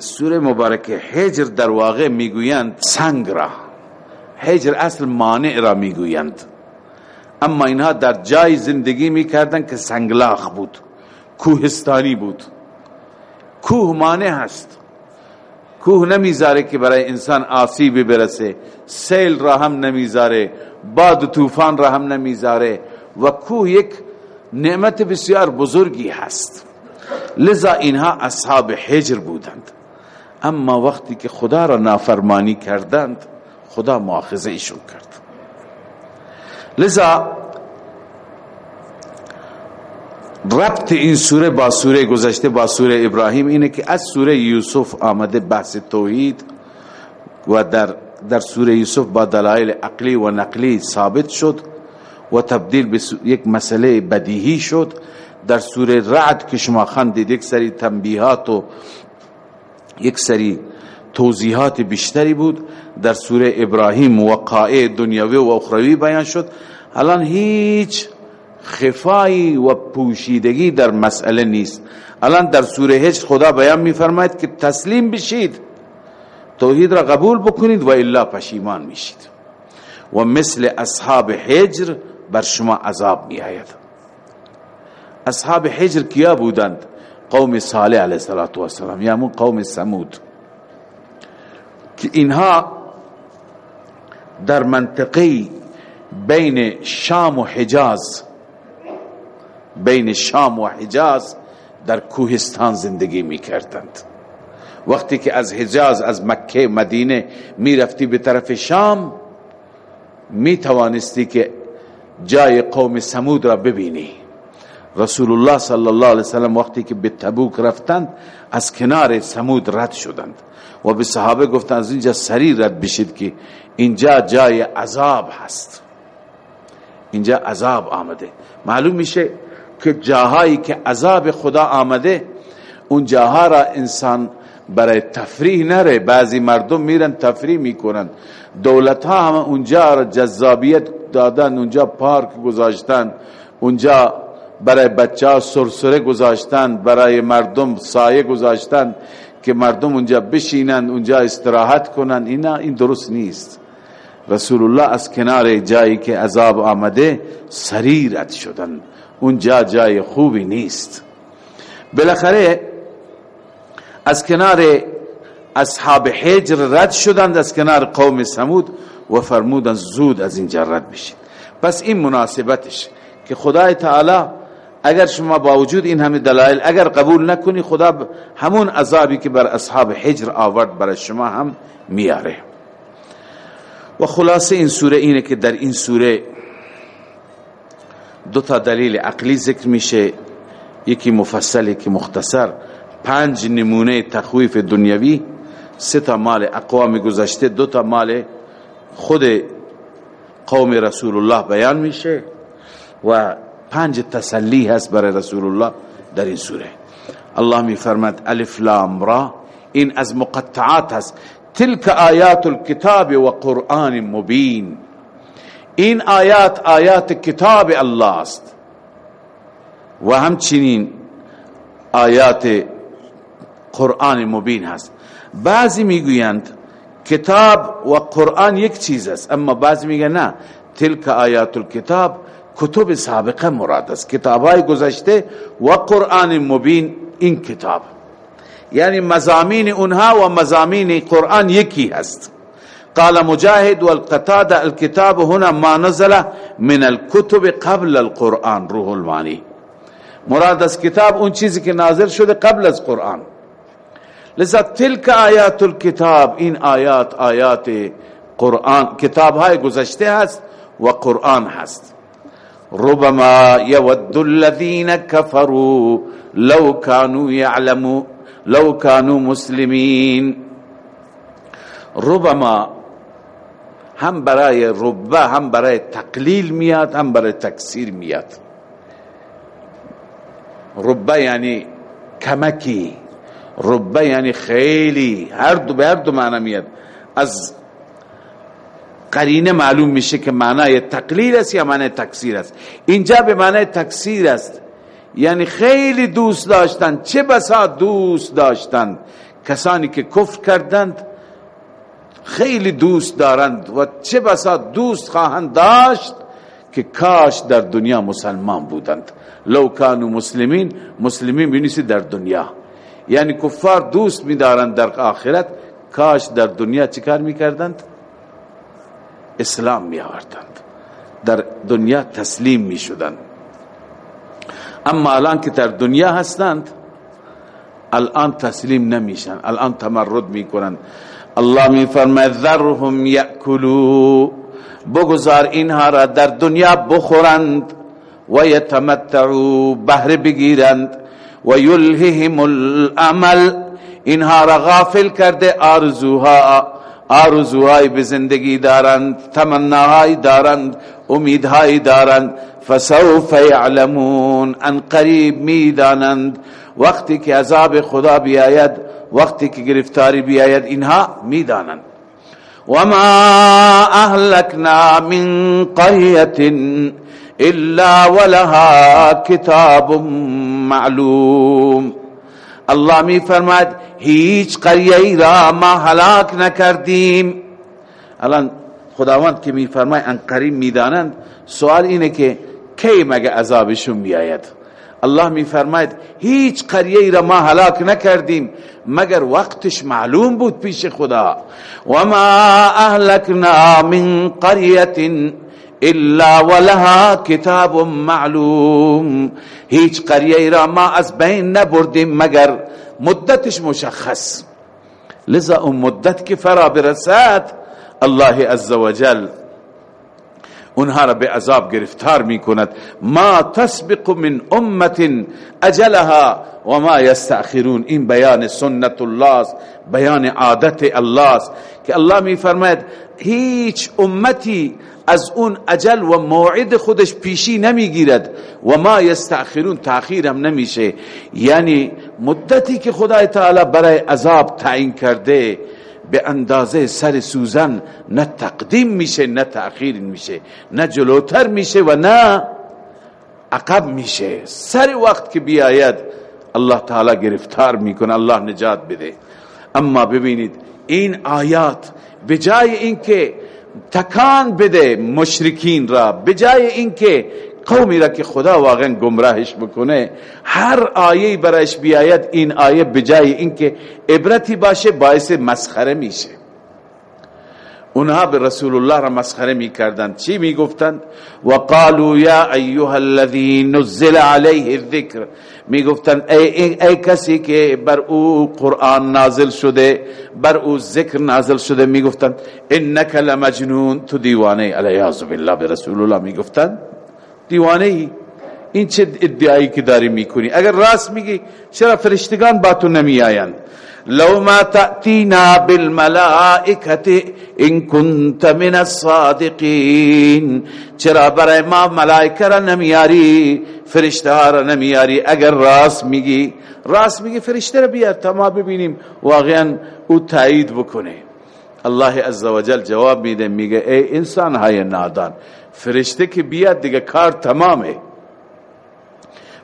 سوره مبارکه حجر در واقع می‌گویند سنگ را. حجر اصل مانع را می‌گویند. اما اینها در جای زندگی می‌کردن که سنگلاخ بود کوهستانی بود. کوه مانع هست کوه نمی‌ذاره که برای انسان آسیبی برسه سیل را هم نمی‌ذاره باد و طوفان را هم نمی‌ذاره و کوه یک نعمت بسیار بزرگی هست. لذا اینها اصحاب حجر بودند. اما وقتی که خدا را نافرمانی کردند خدا مؤاخذه ایشون کرد. لذا ربط این سوره با سوره گذشته با سوره ابراهیم اینه که از سوره یوسف آمده بحث توحید و در در سوره یوسف با دلایل عقلی و نقلی ثابت شد و تبدیل به یک مسئله بدیهی شد. در سوره رعد که شما خندید یک سری تنبیهات و یک سری توضیحات بیشتری بود. در سوره ابراهیم وقائع دنیاوی و اخروی بیان شد. الان هیچ خفایی و پوشیدگی در مسئله نیست. الان در سوره هجر خدا بیان میفرماید که تسلیم بشید. توحید را قبول بکنید و الا پشیمان میشید. و مثل اصحاب حجر بر شما عذاب می آید اصحاب حجر کیا بودند؟ قوم صالح علیه السلام یا یعنی قوم سمود که اینها در منطقه بین شام و حجاز بین شام و حجاز در کوهستان زندگی می کردند وقتی که از حجاز از مکه مدینه می رفتی به طرف شام می توانستی که جای قوم سمود را ببینی. رسول الله صلی الله علیه وسلم وقتی که به تبوک رفتند از کنار سمود رد شدند و به صحابه گفتند از اینجا سری رد بشید که اینجا جای عذاب هست اینجا عذاب آمده معلوم میشه که جاهایی که عذاب خدا آمده اون جاها را انسان برای تفریح نره بعضی مردم میرن تفریح می‌کنن دولت ها هم اونجا را جذابیت دادن اونجا پارک گذاشتن اونجا برای بچه ها سرسره گذاشتن برای مردم سایه گذاشتن که مردم اونجا بشینن اونجا استراحت کنن اینا این درست نیست. رسول الله از کنار جایی که عذاب آمده سریرت شدن. اونجا جای خوبی نیست. بالاخره از کنار اصحاب حجر رد شدند از کنار قوم سمود و فرمودن زود از اینجا رد بشید. پس این مناسبتش که خدای تعالی اگر شما با وجود این همه دلایل اگر قبول نکنی خدا همون عذابی که بر اصحاب حجر آورد برای شما هم میاره. و خلاصه این سوره اینه که در این سوره دو تا دلیل عقلی ذکر میشه. یکی مفصل که مختصر. پنج نمونه تخویف دنیوی سه تا مال اقوام گذشته دو تا مال خود قوم رسول الله بیان میشه. و پنج تسلی هست برای رسول الله در این سوره. الله می فرمد الف لام را. این از مقطعات هست. تلك آیات الكتاب و قرآن مبین. این آیات آیات کتاب الله است. و همچنین آیات قرآن مبین هست. بعضی می‌گویند کتاب و قرآن یک چیز است اما بعضی میگن نه. تلک آیات الكتاب کتب سابقه مراد است. کتاب های گذشته و قرآن مبین این کتاب. یعنی مزامین اونها و مزامین قرآن یکی هست. قال مجاهد والقتاد الكتاب هنا ما نزل من الكتب قبل القرآن روح المانی. مراد از کتاب اون چیزی که نازل شده قبل از قرآن. لذا تلک آیات الكتاب این آیات آیات قرآن کتاب های گذشته هست و قرآن هست. ربما يود الذين كفروا لو كانوا يعلموا لو كانوا مسلمين. ربما هم برای ربه هم برای تقلیل میاد هم برای تکسیر میاد. ربه یعنی کمکی ربه یعنی خیلی هر دو به هر دو معنی میاد. از قرینه معلوم میشه که معنای تقلیل است یا معنای تکثیر است. اینجا به معنای تکثیر است. یعنی خیلی دوست داشتن. چه بسا دوست داشتن؟ کسانی که کفر کردند خیلی دوست دارند و چه بسا دوست خواهند داشت که کاش در دنیا مسلمان بودند. لو کانو مسلمین مسلمین بینیسی در دنیا. یعنی کفار دوست میدارند در آخرت. کاش در دنیا چیکار می‌کردند؟ اسلام می آوردند در دنیا تسلیم می شدند اما الان که در دنیا هستند الان تسلیم نمیشن. الان تمرد می‌کنند الله می فرماید ذرهم یاکلوا بگذار اینها را در دنیا بخورند و یتمتعوا بهره بگیرند. و یلههم الامل. اینها را غافل کرده آرزوها. آرزوهای به زندگی دارند تمناهای دارند امیدهای دارند. فسوف یعلمون ان قریب می‌دانند. وقتی که عذاب خدا بیاید وقتی که گرفتاری بیاید اینها می‌دانند. وما اهلكنا من قرية الا ولها کتاب معلوم. الله می فرماد هیچ قریه را ما هلاک نکردیم. الان خداوند که می فرمای ان قریب می‌دانند سوال اینه که کی مگه عذابشون میآید الله می فرماید هیچ قریه را ما هلاک نکردیم مگر وقتش معلوم بود پیش خدا؟ و ما اهلکنا من قریه الا ولها کتاب معلوم. هیچ قریه را ما از بین نبردیم مگر مدتش مشخص. لذا اون مدت که فرا برسد الله عزوجل اونها را به عذاب گرفتار می کند ما تسبق من امت اجلها و ما یستأخرون. این بیان سنت الله است بیان عادت الله است که الله می فرماید هیچ امتی از اون اجل و موعد خودش پیشی نمی‌گیرد و ما یستأخرون تأخیر هم نمیشه. یعنی مدتی که خدای تعالی برای عذاب تعیین کرده به اندازه سر سوزن نه تقدیم میشه نه تأخیر میشه نه جلوتر میشه و نه عقب میشه. سر وقت که بیاید الله تعالی گرفتار می‌کنه الله نجات بده. اما ببینید این آیات به جای اینکه تکان بده مشرکین را به جای اینکه قومی را که خدا واقعا گمراهش بکنه هر آیه برایش بیاید این آیه بجای اینکه عبرتی باشه باعث مسخره میشه. اونها به رسول الله را مسخره می‌کردند. چی می‌گفتند؟ و قالوا یا ایها الذي نزل عليه الذکر می‌گفتند ای, ای, ای کسی که بر او قرآن نازل شده بر او ذکر نازل شده می‌گفتند انک لمجنون. تو دیوانه علیاذ بالله به رسول الله می‌گفتند دیوانه ای؟ این چه ادعایی که داری می‌کنی؟ اگر راست میگی چرا فرشتگان با تو نمی آیند لو ما تأتینا بالملائکت ان كنت من الصادقین چرا برای ما ملائکه را نمیاری؟ فرشته را نمیاری؟ اگر راست میگی راست میگی فرشته را بیار تا ما ببینیم. واقعا او تایید بکنه. الله عزوجل جواب میده میگه ای انسان های نادان فرشته که بیاد دیگه کار تمامه.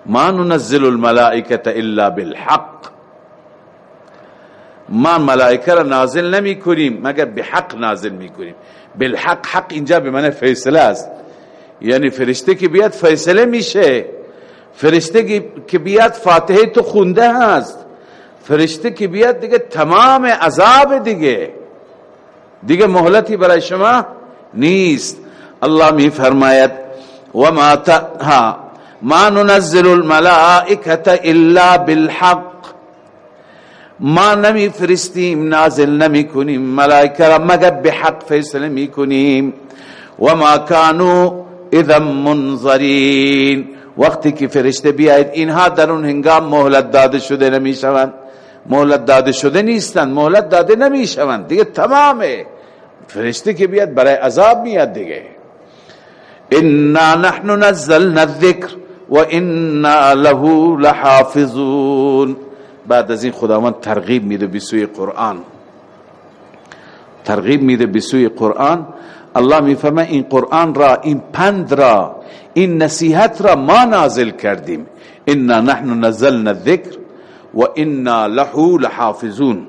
ما ننزل الملائکت الا بالحق. ما ملائکه را نازل نمی کنیم مگر به حق نازل می کنیم. بالحق حق اینجا به من فیصله است. یعنی فرشته که بیاد فیصله میشه. فرشته که بیاد فاتحه تو خونده هست. فرشته که بیاد دیگه تمام عذاب دیگه. دیگه مهلتی برای شما نیست. الله می فرماید و ما ها ما ننزل الملائکه الا بالحق. ما نمی فرستیم نازل نمی کنیم ملائکه را مگر به حق فیصله می کنیم و ما کانو اذا منظرین. وقتی که فرشته بیاید اینها در اون هنگام مهلت داده شده نمی شوند مهلت داده شده نیستند مهلت داده نمی شوند دیگه تمامه. فرشته که بیاد برای عذاب میاد دیگه. انا نحن نزلنا الذکر و انا له لحافظون. بعد از این خداوند ترغیب میده به سوی قرآن. ترغیب میده به سوی قرآن. الله می‌فهمه این قرآن را این پند را این نصیحت را ما نازل کردیم. انا نحن نزلنا الذکر و انا له لحافظون.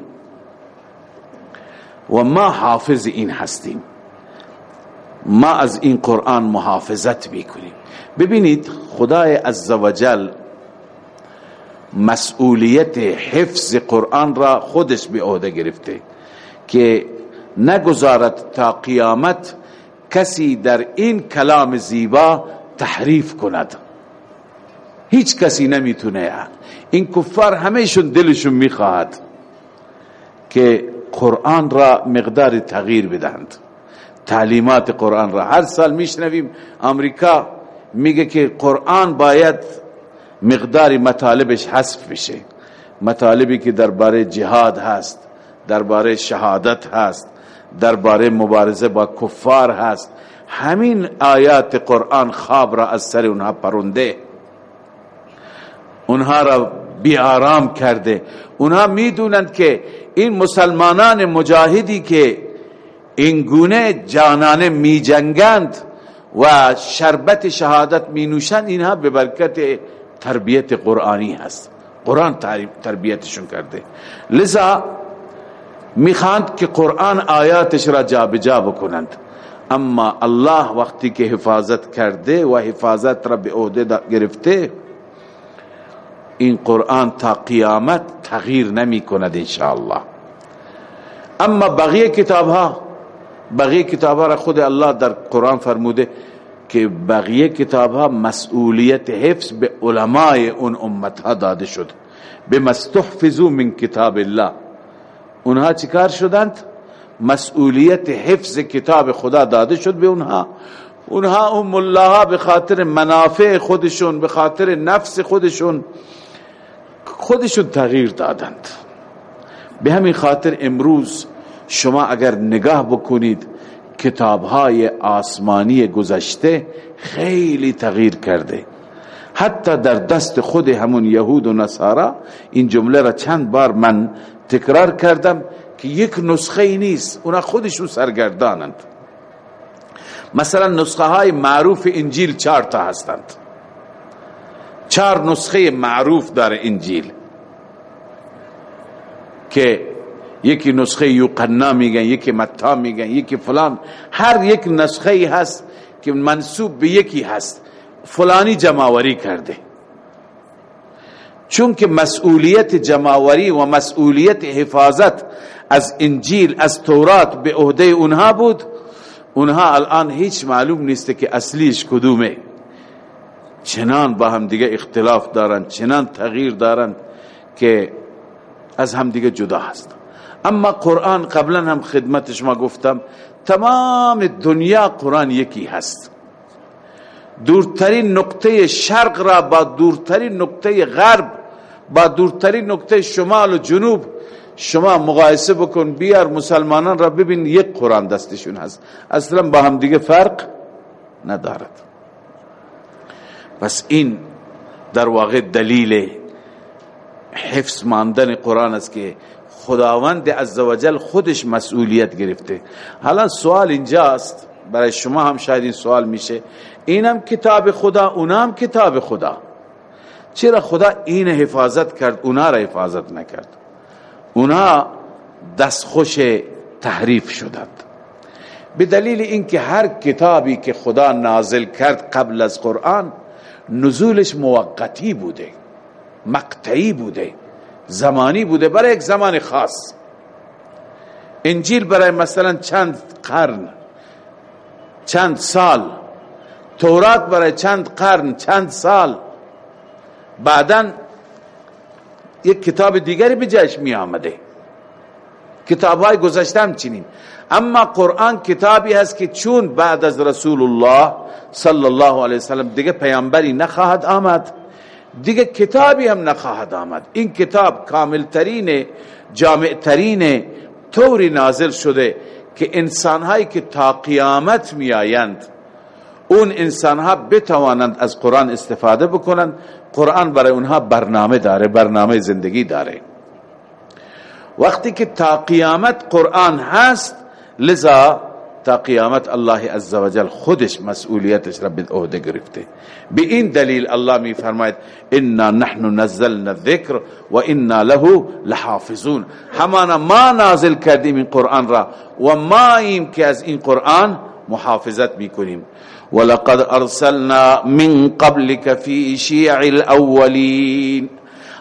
و ما حافظ این هستیم. ما از این قرآن محافظت می‌کنیم. ببینید خدای عزوجل مسئولیت حفظ قرآن را خودش به عهده گرفته که نگذارد تا قیامت کسی در این کلام زیبا تحریف کند. هیچ کسی نمی‌تونه. این کفار همهشون دلشون می‌خواهد که قرآن را مقدار تغییر بدهند. تعلیمات قرآن را. هر سال میشنویم امریکا میگه که قرآن باید مقدار مطالبش حذف بشه. مطالبی که درباره جهاد هست درباره شهادت هست درباره مبارزه با کفار هست. همین آیات قرآن خواب را از سر اونها پرونده. اونها را بی آرام کرده. اونها می‌دونند که این مسلمانان مجاهدی که این گونه جانانه می جنگند و شربت شهادت می نوشند اینها به برکت تربیت قرآنی هست. قرآن تربیتشون کرده. لذا می‌خواند که قرآن آیاتش را جابجا بکنند. اما الله وقتی که حفاظت کرده و حفاظت را به عهده گرفته این قرآن تا قیامت تغییر نمی کند انشاءالله. اما بقیه کتاب ها بقیه کتاب ها را خود الله در قرآن فرموده که بقیه کتاب ها مسئولیت حفظ به علماء اون امت ها داده شد. به مستحفظو من کتاب الله. اونها چیکار شدند؟ مسئولیت حفظ کتاب خدا داده شد به اونها. اونها ام الله به خاطر منافع خودشون به خاطر نفس خودشون خودشون تغییر دادند. به همین خاطر امروز شما اگر نگاه بکنید کتاب های آسمانی گذشته خیلی تغییر کرده. حتی در دست خود همون یهود و نصارا این جمله را چند بار من تکرار کردم که یک نسخه ای نیست اونا خودشون سرگردانند. مثلا نسخه های معروف انجیل چهار تا هستند. چهار نسخه معروف داره انجیل. که یکی نسخه یوقنا میگن یکی متا میگن یکی فلان. هر یک نسخه ای هست که منصوب به یکی هست. فلانی جماوری کرده. چون که مسئولیت جماوری و مسئولیت حفاظت از انجیل از تورات به عهده اونها بود اونها الان هیچ معلوم نیست که اصلیش کدومه. چنان با هم دیگه اختلاف دارند چنان تغییر دارند که از هم دیگه جدا هست اما قرآن قبلا هم خدمت شما گفتم تمام دنیا قرآن یکی هست. دورترین نقطه شرق را با دورترین نقطه غرب با دورترین نقطه شمال و جنوب شما مقایسه بکن بیار مسلمانان را ببین یک قرآن دستشون هست. اصلا با هم دیگه فرق ندارد. پس این در واقع دلیل حفظ ماندن قرآن است که خداوند عزوجل خودش مسئولیت گرفته. حالا سوال اینجاست برای شما هم شاید این سوال میشه. اینم کتاب خدا اونم کتاب خدا. چرا خدا این حفاظت کرد اونا را حفاظت نکرد؟ اونا دستخوش تحریف شدند. به دلیل اینکه هر کتابی که خدا نازل کرد قبل از قرآن نزولش موقتی بوده مقطعی بوده. زمانی بوده برای یک زمان خاص. انجیل برای مثلا چند قرن چند سال تورات برای چند قرن چند سال بعدا یک کتاب دیگری به جایش می آمده. کتاب های گذشته چنین. اما قرآن کتابی هست که چون بعد از رسول الله صلی الله علیه وسلم دیگه پیامبری نخواهد آمد. دیگه کتابی هم نخواهد آمد. این کتاب کاملترین جامعترین طوری نازل شده که انسانهایی که تا قیامت می آیند اون انسانها بتوانند از قرآن استفاده بکنند. قرآن برای اونها برنامه داره برنامه زندگی داره. وقتی که تا قیامت قرآن هست لذا تا قیامت الله عزوجل خودش مسئولیتش را به عهده گرفته. به این دلیل الله می فرماید انا نحن نزلنا الذکر و أنا له لحافظون. همانا ما نازل کردیم این قرآن را و ما ایم که از این قرآن محافظت میکنیم. ولقد ارسلنا من قبلك في شيع الاولین.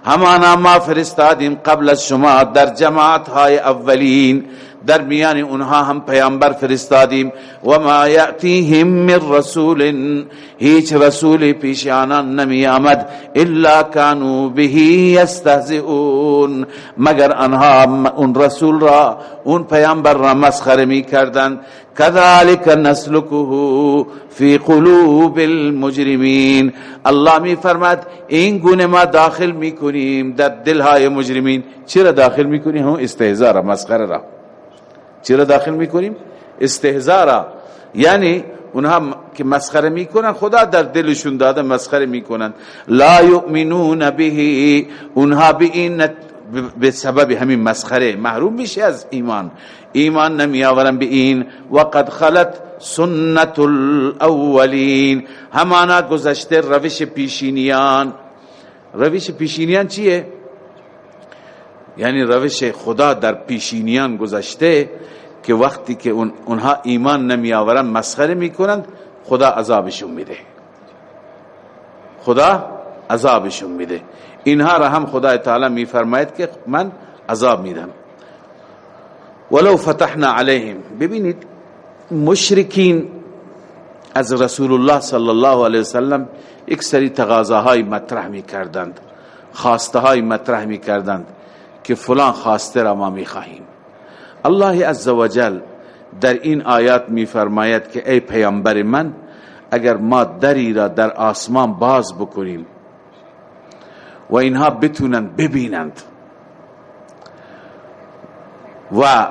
همانا ما فرستادیم قبل از شما در جماعت های اولین. در میان اونها هم پیامبر فرستادیم. و ما یأتیهم من رسول هیچ رسول پیش آنان نمی آمد. الا كانوا به یستهزئون. مگر آنها اون رسول را اون پیامبر را مسخره می کردند. كذلك نسلكه في قلوب المجرمين الله می فرماد این گونه ما داخل می‌کنیم در دلهای مجرمین. چرا داخل می‌کنیم هم استهزاء را مسخره را. چرا داخل می‌کنیم. استهزارا یعنی اونها که مسخره می‌کنن خدا در دلشون داده مسخره می‌کنن. لا یؤمنون به اونها به این به سبب همین مسخره محروم میشه از ایمان. ایمان نمی آورن به این. وقد خلت سنت الاولین. همانا گذشته روش پیشینیان. روش پیشینیان چیه؟ یعنی روش خدا در پیشینیان گذشته. که وقتی که اونها ایمان نمی آورن مسخره می‌کنند خدا عذابشون میده. خدا عذابشون میده. اینها را هم خدا تعالی میفرماید که من عذاب میدم. ولو فتحنا علیهم. ببینید مشرکین از رسول الله صلی الله علیه وسلم یک سری تقاضاهای مطرح می‌کردند خواسته های مطرح می‌کردند که فلان خواسته را ما می‌خواهیم. الله عزوجل در این آیات میفرماید که ای پیامبر من اگر ما دری را در آسمان باز بکنیم و اینها بتونند ببینند و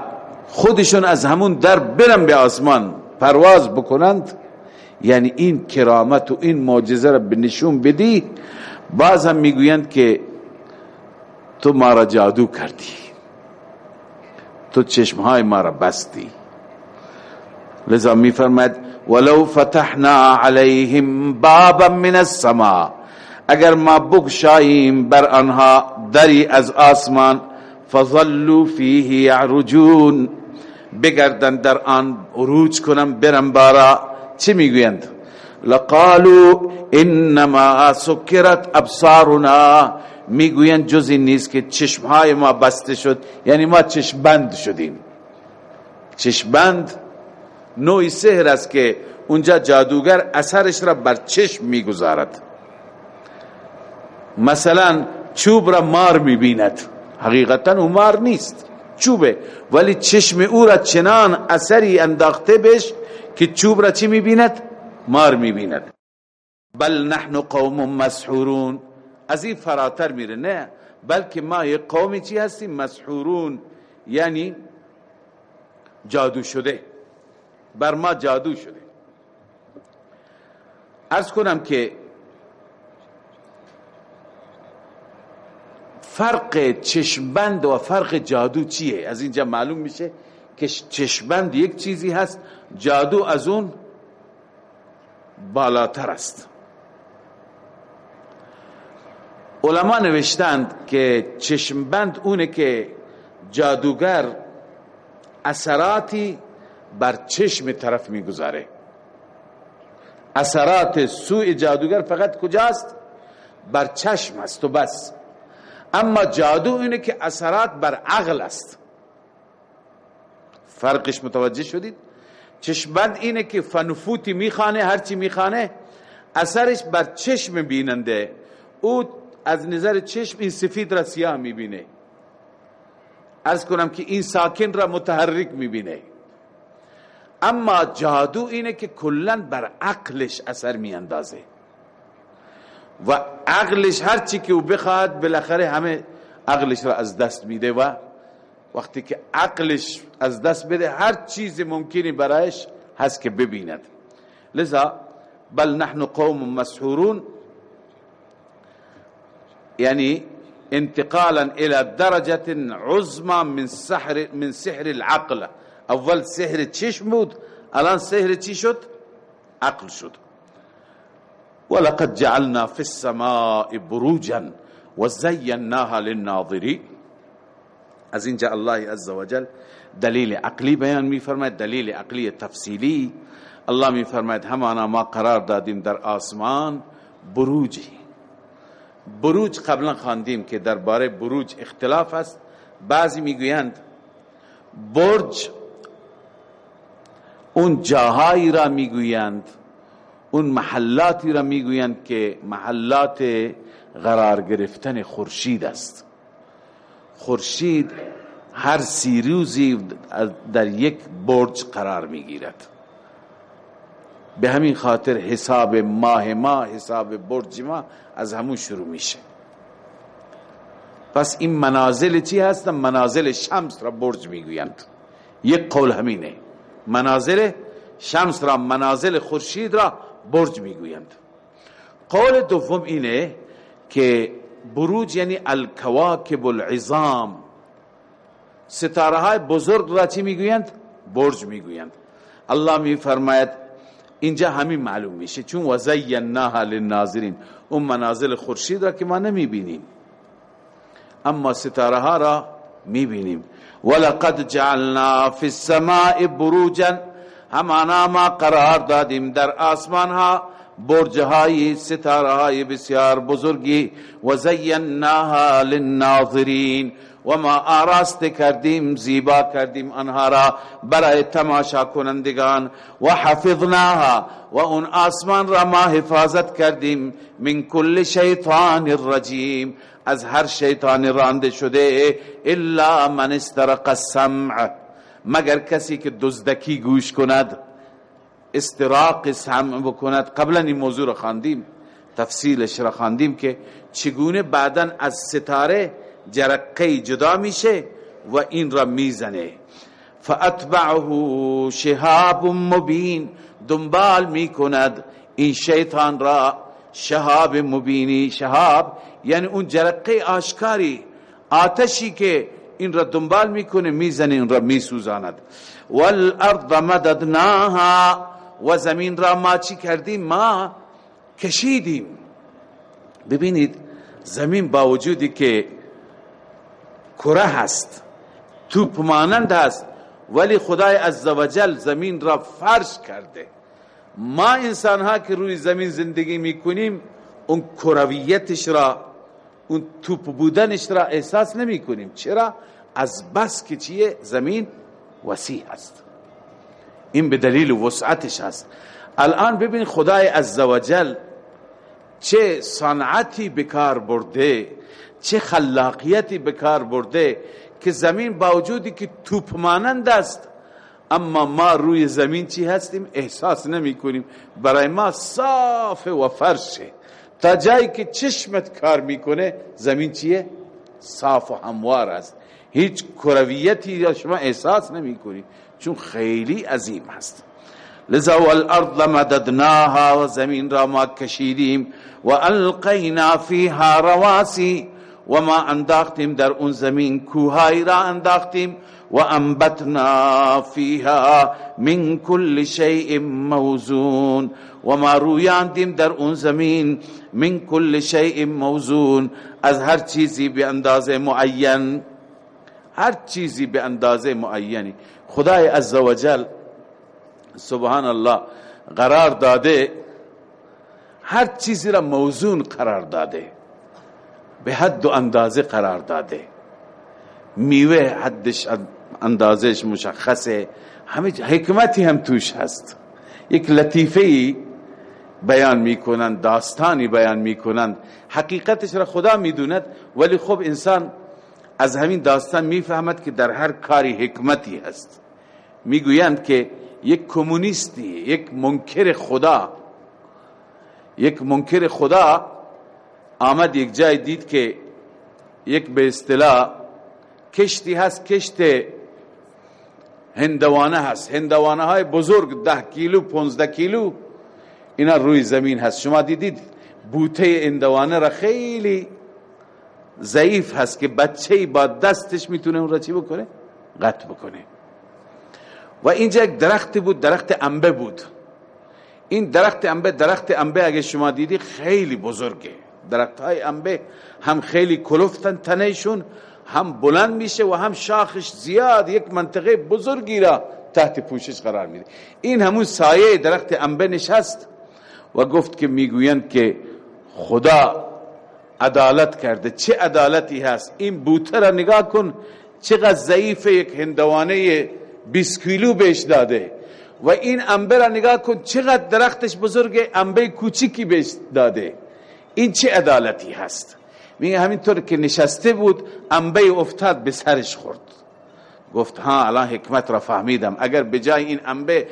خودشون از همون در برن به آسمان پرواز بکنند یعنی این کرامت و این معجزه را به نشون بدی باز هم می‌گویند که تو ما را جادو کردی. تو چشمهای ما را بستی. لذا می فرمد ولو فتحنا علیهم بابا من السماء اگر ما بگشاییم بر آنها دری از آسمان فظلوا فیه یعرجون. بگردن در آن عروج کنم برم بارا. چه می‌گویند؟ لقالوا انما سکرت ابصارنا. می‌گویند جزی نیست که چشمهای ما بسته شد. یعنی ما چشم بند شدیم. چشم بند نوعی سهر است که اونجا جادوگر اثرش را بر چشم می‌گذارد. مثلا چوب را مار می‌بیند. حقیقتا او مار نیست چوبه. ولی چشم او را چنان اثری انداخته بش که چوب را چی می‌بیند؟ مار می‌بیند. بل نحن قوم مسحورون. از این فراتر میره. نه بلکه ما یک قومی چی هستیم؟ مسحورون یعنی جادو شده. بر ما جادو شده. ارز کنم که فرق چشمبند و فرق جادو چیه؟ از اینجا معلوم میشه که چشمبند یک چیزی هست. جادو از اون بالاتر است. علما نوشتند که چشمبند اونه که جادوگر اثراتی بر چشم طرف می‌گذاره. اثرات سوء جادوگر فقط کجاست؟ بر چشم است و بس. اما جادو اینه که اثرات بر عقل است. فرقش متوجه شدید؟ چشمبند اینه که فنفوتی میخانه هرچی میخانه اثرش بر چشم بیننده. او از نظر چشم این سفید را سیاه می‌بینه. از کنم که این ساکن را متحرک می‌بینه. اما جادو اینه که کلا بر عقلش اثر میاندازه. و عقلش هرچی که او بخواد بالاخره همه عقلش را از دست میده و وقتی که عقلش از دست بده هر چیز ممکنی برایش هست که ببیند. لذا بل نحن قوم مسحورون یعنی انتقالا إلى درجة عظمى من سحر من سحر العقل. أول سحر چشم بود الآن سحر چی شد عقل شد ولقد جعلنا في السماء بروجا وزيناها للناظرين. از اینجا الله عز وجل. دلیل عقلی بیان می فرماید دلیل عقلی تفصیلی الله می فرماید همانا ما قرار دادیم در آسمان بروجی بروج قبلا خواندیم که درباره بروج اختلاف است. بعضی می‌گویند برج اون جاهایی را می‌گویند اون محلاتی را می‌گویند که محلات قرار گرفتن خورشید است. خورشید هر سی روزی در یک برج قرار می‌گیرد. به همین خاطر حساب ماه ما حساب برج ما از همون شروع میشه. پس این منازل چی هستن؟ منازل شمس را برج می‌گویند. یک قول همینه. منازل شمس را منازل خورشید را برج می‌گویند. قول دوم اینه که بروج یعنی الکواکب العظام. ستاره های بزرگ را چی می‌گویند؟ برج می‌گویند. الله میفرماید اینجا همین معلوم میشه. چون وزیناها للناظرین اون منازل خورشید را که ما نمی‌بینیم. اما ستاره ها را می‌بینیم. ولقد جعلنا فی السماء بروجا. همانا ما قرار دادیم در آسمان ها برج های ستاره های بسیار بزرگی. و زیناها للناظرین و ما آراست کردیم زیبا کردیم آنها را برای تماشا کنندگان. و حفظناها و اون آسمان را ما حفاظت کردیم. من کل شیطان الرجیم. از هر شیطان رانده شده الا من استرق السمع. مگر کسی که دزدکی گوش کند استراق سمع بکند. قبلا این موضوع را خواندیم تفصیلش را خواندیم که چگونه بعدا از ستاره جرقه جدا میشه و این را می‌زنه. فاتبعه شهاب مبین دنبال می‌کند این شیطان را. شهاب مبینی شهاب یعنی اون جرقه آشکاری آتشی که این را دنبال می‌کنه می‌زنه این را میسوزاند. والارض مددناها و زمین را ما چی کردیم؟ ما کشیدیم. ببینید زمین با وجودی که کره هست. توپ مانند هست ولی خدای عزوجل زمین را فرش کرده. ما انسان ها که روی زمین زندگی می‌کنیم اون کرویتش را اون توپ بودنش را احساس نمی کنیم چرا؟ از بس که چیه؟ زمین وسیع هست این به دلیل وسعتش هست الان ببین خدای عزوجل چه صنعتی بکار برده چه خلاقیتی بکار برده که زمین با وجودی که توپ مانند است اما ما روی زمین چی هستیم؟ احساس نمی کنیم. برای ما صاف و فرشه تا جایی که چشمت کار می‌کنه زمین چیه؟ صاف و هموار است. هیچ کرویتی یا شما احساس نمی کنی. چون خیلی عظیم هست. لذا والارض مددناها و را ما کشیدیم و القینا فیها رواسی و ما انداختیم در اون زمین کوهایی را انداختیم و انبتنا فیها من کل شیء موزون و ما رویاندیم در اون زمین من کل شیء موزون از هر چیزی به اندازه معین هر چیزی به اندازه معینی. خدای عزوجل سبحان الله قرار داده هر چیزی را موزون قرار داده به حد و اندازه قرار داده. میوه حدش اندازش مشخصه همه حکمتی هم توش هست. یک لطیفه بیان می‌کنند داستانی بیان می‌کنند. حقیقتش را خدا می‌دوند ولی خب انسان از همین داستان می‌فهمد که در هر کاری حکمتی هست. می‌گویند که یک کمونیستی یک منکر خدا. یک منکر خدا آمد یک جای دید که یک به اصطلاح کشتی هست کشت هندوانه هست. هندوانه های بزرگ ده کیلو پونزده کیلو. اینا روی زمین هست. شما دیدید بوته هندوانه را خیلی ضعیف هست که بچه با دستش می‌تونه اون را چی بکنه؟ قط بکنه. و اینجا یک درخت بود درخت انبه بود. این درخت انبه درخت انبه اگه شما دیدی خیلی بزرگه. درخت های انبه هم خیلی کلفتن تنهشون هم بلند میشه و هم شاخش زیاد یک منطقه بزرگی را تحت پوشش قرار میده. این همون سایه درخت انبه نشست و گفت که می‌گویند که خدا عدالت کرده. چه عدالتی هست؟ این بوته را نگاه کن. چقدر ضعیف یک هندوانه 20 کیلو بهش داده. و این انبه را نگاه کن چقدر درختش بزرگه انبه کوچیکی بهش داده. این چه عدالتی هست؟ میگه همینطور که نشسته بود انبه افتاد به سرش خورد. گفت ها الان حکمت را فهمیدم. اگر به جای این انبه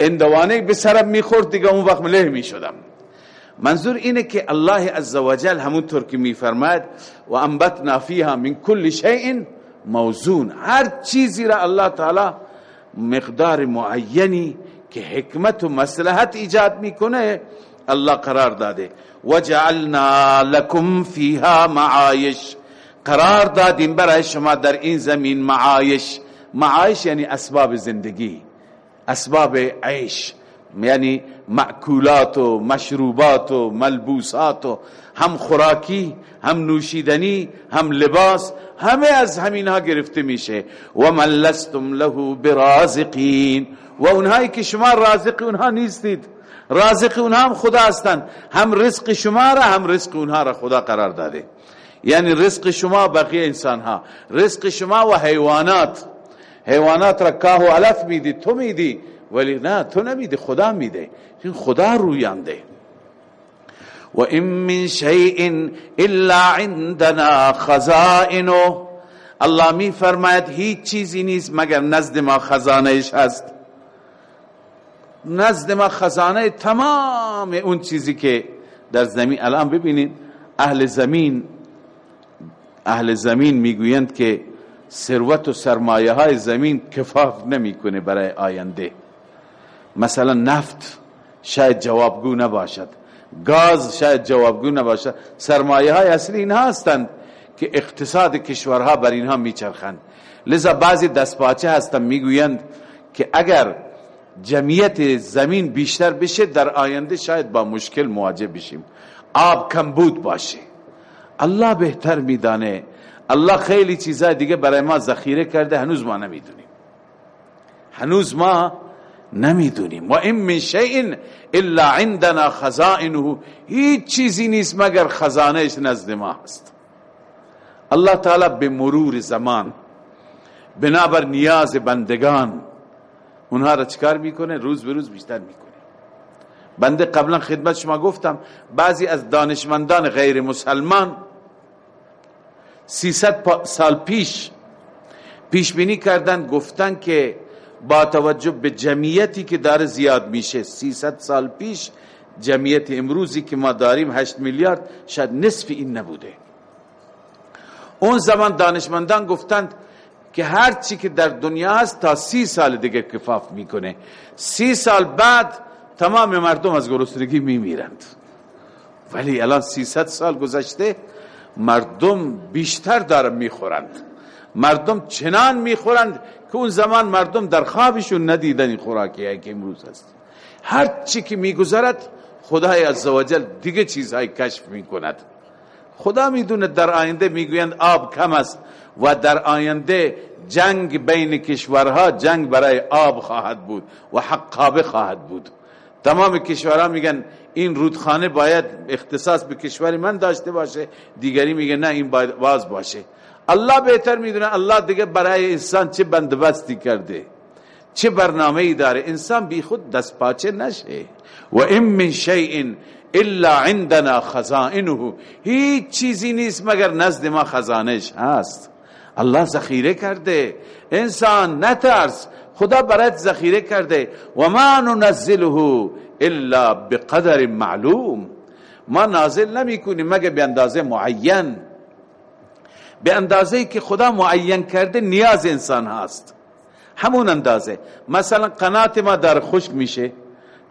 اندوانه به سرم می‌خورد دیگه اون وقت مله می‌شدم. منظور اینه که الله عزوجل همونطور که میفرماد و انبتنا فیها من کل شیء موزون هر چیزی را الله تعالی مقدار معینی که حکمت و مصلحت ایجاد می‌کنه الله قرار داده. وجعلنا لكم فيها معایش. قرار دادیم برای شما در این زمین معایش. معایش یعنی اسباب زندگی اسباب عیش. یعنی معکولات و مشروبات و ملبوسات و هم خوراکی هم نوشیدنی هم لباس همه از همین ها گرفته میشه. و من لستم له برازقین. و اونهایی که شما رازق اونها نیستید. رازق اونها هم خدا هستند هم رزق شما را هم رزق اونها را خدا قرار داده. یعنی رزق شما بقیه انسان ها رزق شما و حیوانات. حیوانات را کاه و علف میدی تو میدی. ولی نه تو نمیده خدا میده. این خدا روینده. و این من شیء الا عندنا خزائنه الله می فرماید هیچ چیزی نیست مگر نزد ما خزانهش هست. نزد ما خزانه تمام اون چیزی که در زمین. الان ببینید اهل زمین اهل زمین می‌گویند که ثروت و سرمایه های زمین کفاف نمی‌کنه برای آینده. مثلا نفت شاید جوابگو نباشد. گاز شاید جوابگو نباشد. سرمایه های اصلی اینها هستند که اقتصاد کشورها بر اینها میچرخند. لذا بعضی دستپاچه هستند می‌گویند که اگر جمعیت زمین بیشتر بشه در آینده شاید با مشکل مواجه بشیم. آب کمبود باشه. الله بهتر میدانه. الله خیلی چیزای دیگه برای ما ذخیره کرده هنوز ما نمی‌دونیم. هنوز ما نمی‌دونیم. و این من شیء الا عندنا خزائنه. هیچ چیزی نیست مگر خزانهش نزد ما هست. الله تعالی به مرور زمان بنابر نیاز بندگان اونها را چکار می‌کنه؟ روز به روز بیشتر می‌کنه. بنده قبلا خدمت شما گفتم بعضی از دانشمندان غیر مسلمان 300 سال پیش پیش بینی کردن گفتن که با توجه به جمعیتی که داره زیاد میشه 300 سال پیش جمعیت امروزی که ما داریم 8 میلیارد شاید نصف این نبوده. اون زمان دانشمندان گفتند که هر چی که در دنیا هست تا سی سال دیگه کفاف می‌کنه. سی سال بعد تمام مردم از گرسنگی میمیرند. ولی الان 300 سال گذشته مردم بیشتر دارن می‌خورند. مردم چنان می‌خورند که اون زمان مردم در خوابشون ندیدن این خوراکی که امروز هست. هر چی که میگذرد خدای عزوجل دیگه چیزهای کشف می‌کند. خدا می‌دونه در آینده می‌گویند آب کم است و در آینده جنگ بین کشورها جنگ برای آب خواهد بود و حقابه خواهد بود. تمام کشورها میگن این رودخانه باید اختصاص به کشور من داشته باشه دیگری میگه نه این باید باز باشه. الله بهتر می‌دونه الله دیگه برای انسان چه بندبستی کرده چه برنامه ای داره انسان بی خود دست پاچه نشه و ام من شیء الا عندنا خزائنه هیچ چیزی نیست مگر نزد ما خزانش هست الله ذخیره کرده انسان نترس خدا برات ذخیره کرده و ما ننزله الا بقدر معلوم ما نازل نمی کنیم مگه به اندازه معین به اندازه که خدا معین کرده نیاز انسان هست همون اندازه. مثلا قنات ما در خشک میشه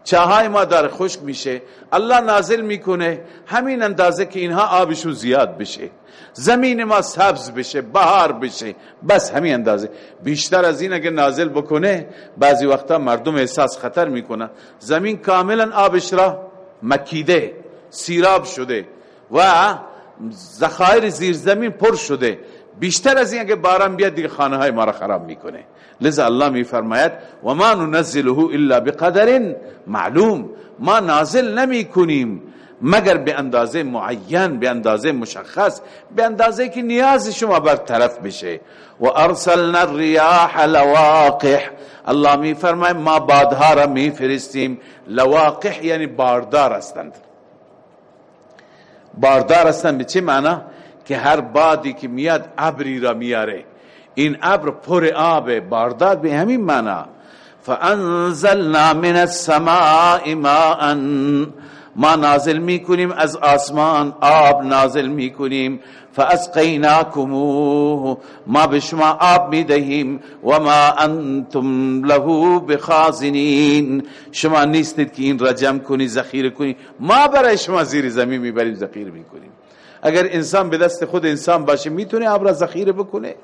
چاهای ما داره خشک میشه الله نازل می‌کنه همین اندازه که اینها آبشون زیاد بشه. زمین ما سبز بشه بهار بشه بس همین اندازه. بیشتر از این اگه نازل بکنه بعضی وقتا مردم احساس خطر می‌کنن. زمین کاملا آبش را مکیده سیراب شده. و ذخایر زیر زمین پر شده. بیشتر از این باران بیاد دیگه خانه های ما را خراب می‌کنه. لذا الله می فرماید و ما ننزله الا بقدر معلوم. ما نازل نمی کنیم مگر به اندازه معین به اندازه مشخص به اندازه که نیاز شما طرف بشه. و ارسلنا الرياح لواقح. الله می فرماید ما بادها را می فرستیم لواقح یعنی باردار هستند. باردار هستند به چه معنی؟ که هر بادی که میاد ابری را میاره. این ابر پر آب باردار به همین معنا فانزلنا من السماء ماء. ما نازل می‌کنیم از آسمان آب نازل می‌کنیم. فاسقیناکموه ما به شما آب می‌دهیم و ما انتم له بخازنین. شما نیستید که این رجم کنی ذخیره کنی. ما برای شما زیر زمین می‌بریم ذخیره می‌کنیم. اگر انسان به دست خود انسان باشه می‌تونه آب را ذخیره بکنه؟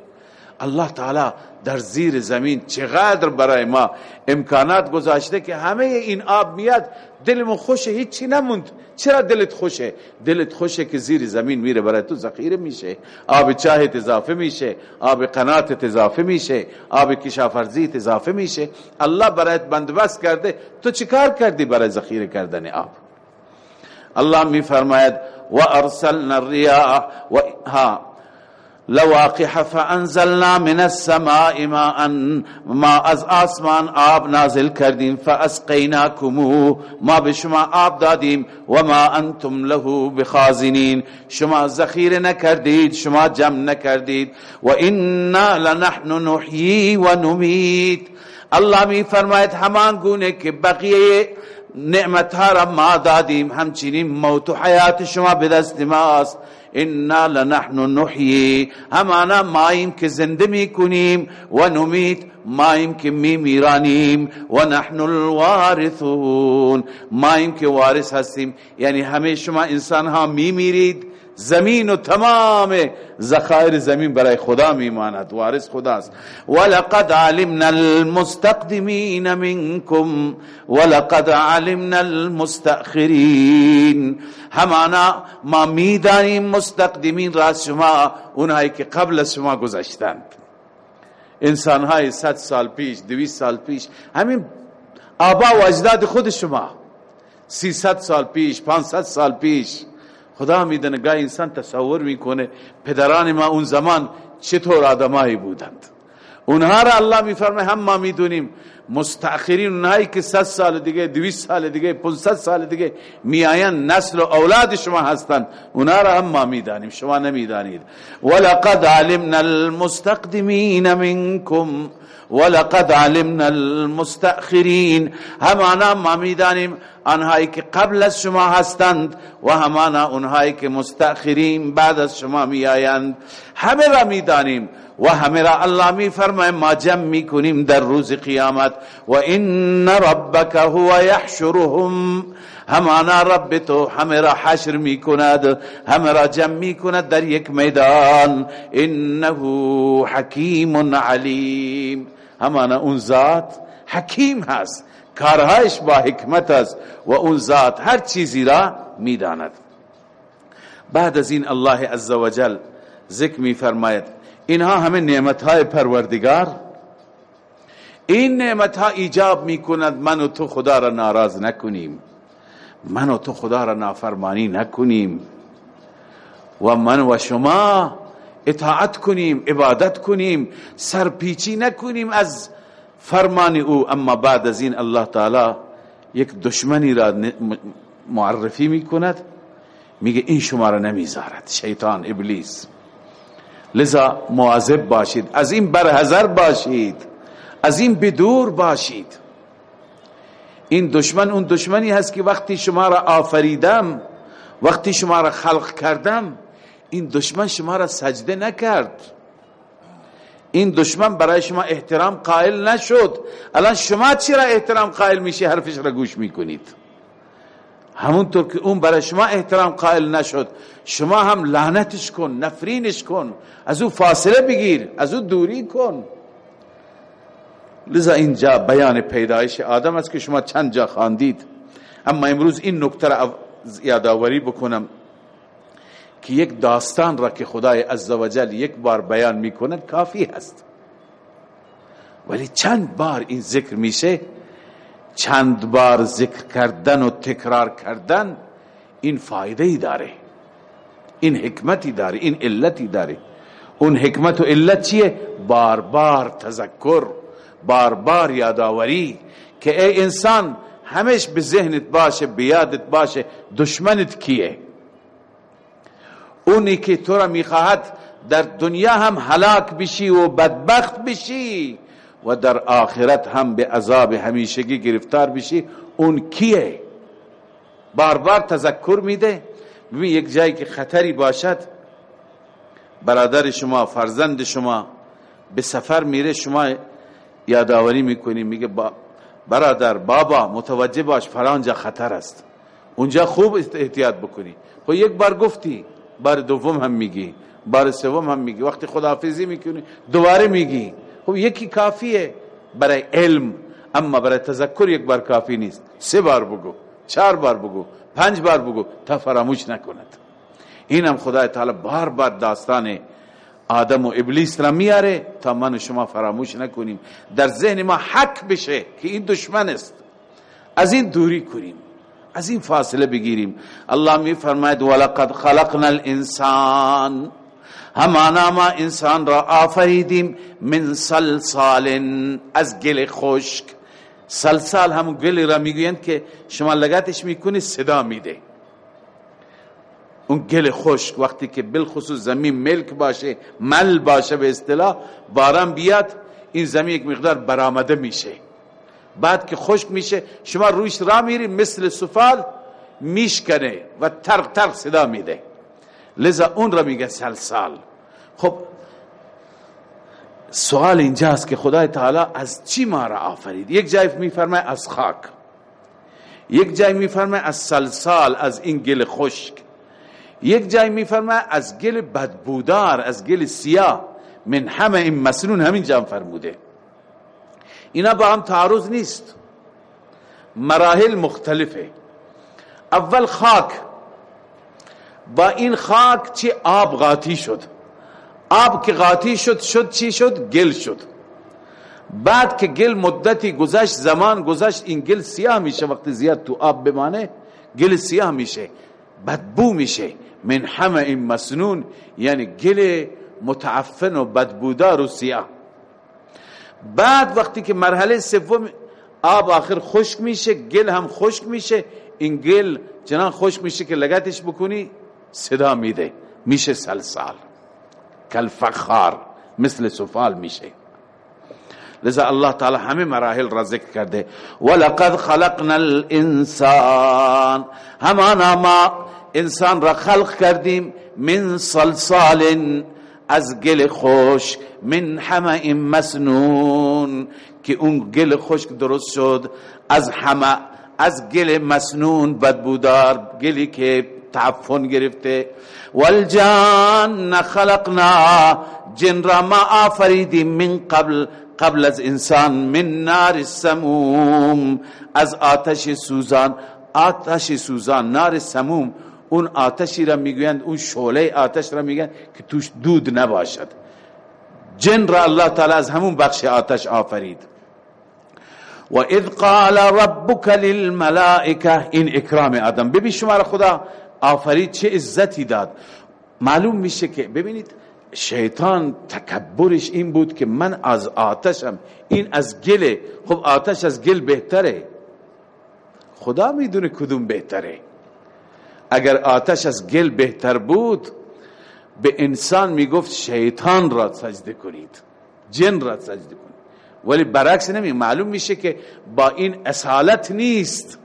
الله تعالی در زیر زمین چقدر برای ما امکانات گذاشته که همه این آب میاد دلمون خوشه هیچی نموند. چرا دلت خوشه؟ دلت خوشه که زیر زمین میره برای تو ذخیره میشه. آب چاهت اضافه میشه آب قناتت اضافه میشه آب کشافرزی اضافه میشه. الله برایت بندوبست کرده. تو چیکار کردی برای ذخیره کردن آب؟ الله میفرماید و ارسلنا الرياح و ها لواقح فانزلنا من السماء ماء ما از آسمان آب نازل کردیم فاسقیناکمو ما به شما آب دادیم و ما انتم له بخازنین. شما ذخیره نکردید شما جمع نکردید و انا لنحن نحیی و نمیت. الله می فرماید همان گونه که بقیه نعمت ها را ما دادیم همچنین موت و حیات شما به دست ماست. إنا لنحن نحیی همانا ماییم که زندة می کنیم و نمیت ماییم که می میرانیم و نحن الوارثون. ماییم که وارث هستیم یعنی همه شما إنسان ها می میرید زمین و تمام زخایر زمین برای خدا میماند. وارث خداست. ولقد علمنا المستقدمین منکم ولقد علمنا المستأخرین. همانا ما می‌دانیم مستقدمین را شما اونهایی که قبل از شما گذشتند. انسان های صد سال پیش دویست سال پیش همین آبا و اجداد خود شما. سیصد سال پیش پانصد سال پیش. خدا می‌دونه گاه انسان تصور می‌کنه پدران ما اون زمان چطور آدمایی بودند. اونها را الله میفرمه هم ما می‌دونیم مستأخرین اونهایی که 100 سال دیگه 200 سال دیگه 500 سال دیگه میآین نسل و اولاد شما هستند. اونها را هم ما می‌دانیم شما نمی‌دانید. ولقد علمنا المستقدمین منکم. ولقد علمنا المستأخرین همانا ما میدانیم آنهایی که قبل از شما هستند و همانا اونهایی که مستأخرین بعد از شما میآیند. همه را میدانیم و همه را الله می فرماید ما جمع می کنیم در روز قیامت. و ان ربک هو یحشرهم. همانا رب تو همه را حشر می کند همه را جمع می کند در یک میدان. انه حکیم علیم. همانا اون ذات حکیم هست. کارهایش با حکمت است و اون ذات هر چیزی را می‌داند. بعد از این الله عزوجل ذکر می فرماید اینها همه نعمت های پروردگار. این نعمت ها ایجاب می کند من و تو خدا را ناراض نکنیم. من و تو خدا را نافرمانی نکنیم. و من و شما اطاعت کنیم عبادت کنیم سرپیچی نکنیم از فرمان او. اما بعد از این الله تعالی یک دشمنی را معرفی می کند میگه این شما را نمی‌ذارد شیطان ابلیس. لذا مواظب باشید از این برحذر باشید از این بدور باشید. این دشمن اون دشمنی هست که وقتی شما را آفریدم وقتی شما را خلق کردم این دشمن شما را سجده نکرد. این دشمن برای شما احترام قائل نشد. الان شما چرا احترام قائل میشی؟ حرفش را گوش می‌کنید. همونطور که اون برای شما احترام قائل نشد شما هم لعنتش کن نفرینش کن از او فاصله بگیر از او دوری کن. لذا اینجا بیان پیدایش آدم است که شما چند جا خواندید. اما امروز این نکته را یادآوری بکنم که یک داستان را که خدای عزوجل یک بار بیان می‌کنه کافی هست. ولی چند بار این ذکر میشه؟ چند بار ذکر کردن و تکرار کردن این فایده ای داره. این حکمتی داره این علتی داره. اون حکمت و علت چیه؟ بار بار تذکر. بار بار یادآوری که ای انسان همش به ذهنت باشه بیادت باشه دشمنت کیه. اونی که تو را می‌خواهد در دنیا هم هلاک بشی و بدبخت بشی و در آخرت هم به عذاب همیشگی گرفتار بشی اون کیه؟ بار بار تذکر میده. ببین یک جایی که خطری باشد برادر شما فرزند شما به سفر میره شما یادآوری می‌کنی میگه با برادر بابا متوجه باش فرانجا خطر است. اونجا خوب احتیاط بکنی. خب یک بار گفتی بار دوم هم میگی بار سوم هم میگی. وقتی خداحافظی می‌کنی دوباره میگی. خب یکی کافیه برای علم اما برای تذکر یک بار کافی نیست. سه بار بگو چهار بار بگو پنج بار بگو تا فراموش نکند. اینم خدای تعالی بار بار داستان آدم و ابلیس را میاره تا من و شما فراموش نکنیم. در ذهن ما حق بشه که این دشمن است. از این دوری کنیم. از این فاصله بگیریم. الله می فرماید ولقد خلقنا الانسان. همانا ما انسان را آفریدیم من سلسال از گل خشک. سلسال همون گل را می‌گویند که شما لگتش می‌کنی صدا میده. اون گل خشک وقتی که بالخصوص زمین ملک باشه مل باشه به اصطلاح باران بیاد این زمین یک مقدار برآمده میشه. بعد که خشک میشه شما رویش را میری مثل سفال میشکنه و ترق ترق صدا میده. لذا اون را میگه سلسال. خب سوال اینجاست که خدای تعالی از چی ما را آفرید؟ یک جای میفرمه از خاک. یک جای میفرمه از سلسال از این گل خشک. یک جای میفرمه از گل بدبودار از گل سیاه من همه این مسنون همین جا فرموده. اینا با هم تعارض نیست. مراحل مختلفه. اول خاک. با این خاک چه آب غاتی شد؟ آب که غاتی شد شد چی شد؟ گل شد. بعد که گل مدتی گذشت زمان گذشت این گل سیاه میشه. وقتی زیاد تو آب بمانه گل سیاه میشه. بدبو میشه. من همه این مسنون یعنی گل متعفن و بدبودار و سیاه. بعد وقتی که مرحله سوم آب آخر خشک میشه گل هم خشک میشه این گل چنان خشک میشه که لگتش بکنی صدا میده میشه سلسال. کل فخار مثل سفال میشه. لذا الله تعالی همه مراحل را ذکر کرده. ولقد خلقنا الانسان همانا ما انسان را خلق کردیم من صلصال از گل خشک من همه مسنون که اون گل خشک درست شد. از همه از گل مسنون بدبودار گلی که تعفن گرفته. والجان خلقنا جن را ما آفریدیم من قبل قبل از انسان من نار سموم. از آتش سوزان آتش سوزان نار سموم. اون آتشی را می‌گویند اون شعله آتش را میگن که توش دود نباشد. جن را الله تعالی از همون بخش آتش آفرید. و اذ قال ربک للملائکه این اکرام آدم. ببین شما را خدا آفرید چه عزتی داد. معلوم میشه که ببینید شیطان تکبرش این بود که من از آتشم این از گله. خب آتش از گل بهتره. خدا می‌دونه کدوم بهتره. اگر آتش از گل بهتر بود به انسان می‌گفت شیطان را سجده کنید جن را سجده کنید. ولی برعکس نمی معلوم میشه که با این اصالت نیست.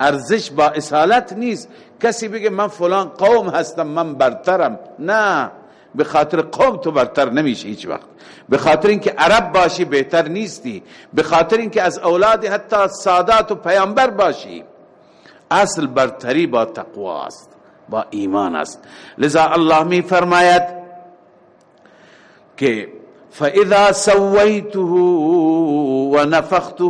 ارزش با اصالت نیست. کسی بگه من فلان قوم هستم من برترم. نه به خاطر قوم تو برتر نمیشه هیچ وقت. به خاطر اینکه عرب باشی بهتر نیستی. به خاطر اینکه از اولاد حتی سادات و پیامبر باشی. أصل برتری با تقوا است با ایمان است. لذا الله می فرماید که فاذا سويته ونفخته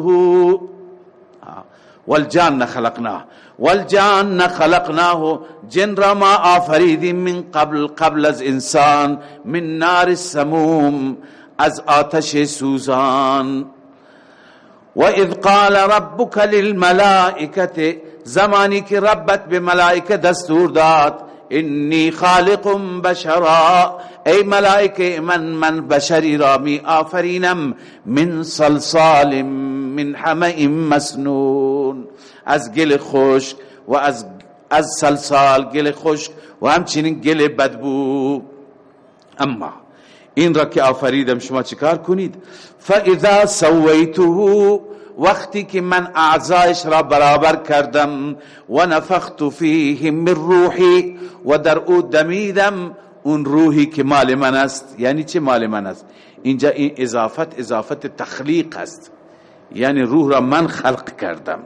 والجان خلقناه والجان خلقناه جن را ما آفریدیم من قبل قبل از انسان من نار السموم از آتش سوزان. و اذ قال ربك للملائکه زمانی که ربت به ملائکه دستور داد انی خالق بشرا. ای ملائکه من من بشری را می آفرینم من صلصال من حمئ مسنون. از گل خشک و از از سلسال گل خشک و همچنین گل بدبو. اما این را که آفریدم شما چیکار کنید؟ فاذا سویته وقتی که من اعضایش را برابر کردم و نفخت فیه من روحی و در او دمیدم اون روحی که مال من است. یعنی چه مال من است؟ اینجا این اضافت اضافت تخلیق است. یعنی روح را من خلق کردم.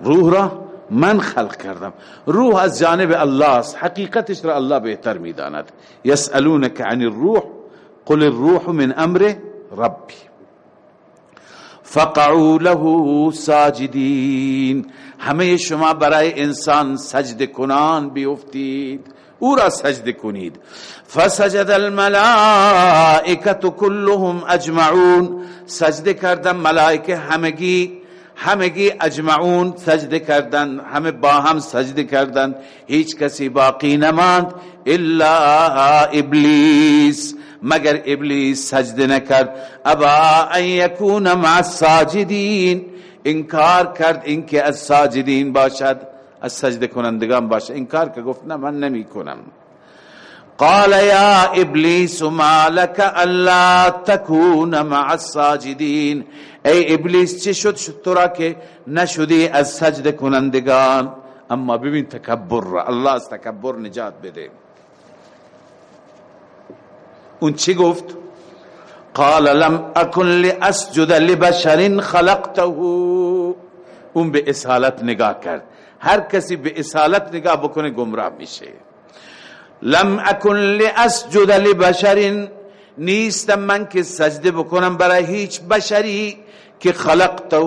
روح را من خلق کردم. روح از جانب الله است. حقیقتش را الله بهتر می‌داند. یسالونک عن الروح قل الروح من امر ربی. فقعوا له ساجدین. همه شما برای انسان سجد کنان بیفتید. او را سجد کنید. فسجد الملائکت كلهم اجمعون. سجد کردن ملائکه همگی همگی اجمعون سجده کردن همه با هم سجده کردن. هیچ کسی باقی نماند الا ابلیس. مگر ابلیس سجده نکرد؟ ابا ان یکون مع الساجدین. انکار کرد اینکه از ساجدین باشد از سجده کنندگان باشد. انکار که گفت نه من نمی کنم قال یا ابلیس ما لك الا تكون مع الساجدین. ای ابلیس چه شد؟ تو را که نشدی از سجده کنندگان. اما ببین تکبر الله از تکبر نجات بده. اون چی گفت؟ قال لم اكن لاسجد لبشر خلقته. اون به اصالت نگاه کرد. هر کسی به اصالت نگاه بکنه گمراه میشه. لم اكن لاسجد لبشر. نیستم من که سجده بکنم برای هیچ بشری که خلقته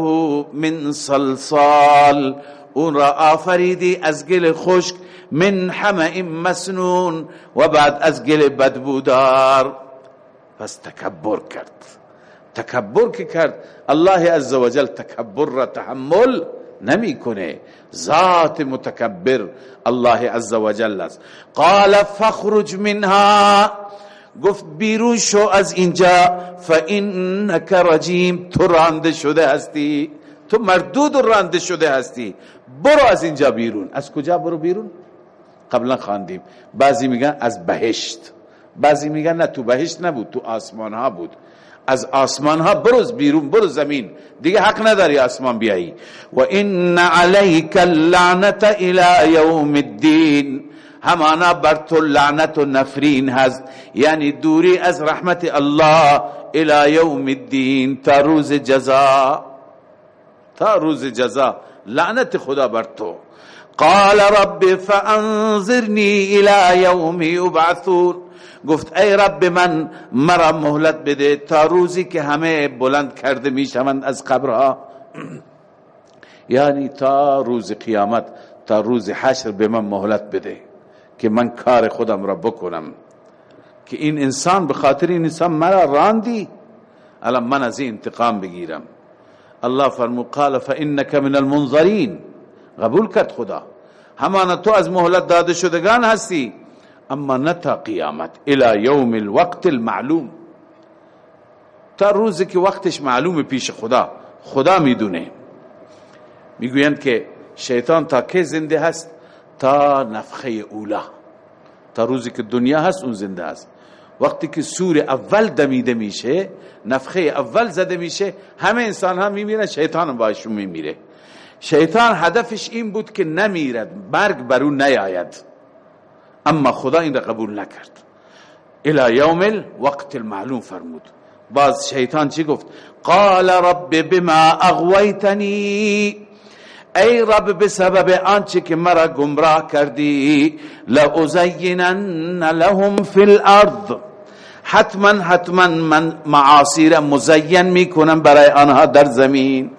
من صلصال. اون را آفریدی از گل خشک من حمئ مسنون و بعد از گل بدبودار پس تکبر کرد. تکبر که کرد الله عزوجل تکبر را تحمل نمی‌کنه. ذات متکبر الله عزوجل است. قال فخرج منها. گفت بیرون شو از اینجا فانک رجیم. تو رانده شده هستی. تو مردود رانده شده هستی. برو از اینجا بیرون. از کجا برو بیرون؟ قبلا خواندیم. بعضی میگن از بهشت. بعضی میگن نه تو بهشت نبود تو آسمان ها بود. از آسمان ها بروز بیرون برو زمین. دیگه حق نداری آسمان بیایی. و ان علیک اللعنت الى یوم الدین. همانا بر تو لعنت و نفرین هست. یعنی دوری از رحمت الله الى یوم الدین تا روز جزا. تا روز جزا. لعنت خدا بر تو. قال رب فانظرنی الى یوم یبعثون گفت ای رب من مرا مهلت بده تا روزی که همه بلند کرده می‌شوند از قبرها. یعنی تا روز قیامت تا روز حشر به من مهلت بده که من کار خودم را بکنم. که این انسان به خاطر این انسان مرا راندی. الان من از این انتقام بگیرم. الله فرمو قال فانك من المنظرین. قبول کرد خدا. همانا تو از مهلت داده شدگان هستی اما نه تا قیامت الى یوم الوقت المعلوم تا روزی که وقتش معلوم پیش خدا خدا می‌دونه می‌گویند که شیطان تا که زنده هست تا نفخه اولا تا روزی که دنیا هست اون زنده هست وقتی که سور اول دمیده میشه نفخه اول زده میشه همه انسان ها میمیرن شیطان هم باشون میمیره شیطان هدفش این بود که نمیرد مرگ بر او نیاید. اما خدا این را قبول نکرد. الى یوم الوقت المعلوم فرمود. باز شیطان چی گفت؟ قال رب بما اغویتنی؟ ای رب به سبب آنچه که مرا گمراه کردی لازینن لهم فی الارض. حتما حتما من معاصی را مزین می‌کنم برای آنها در زمین.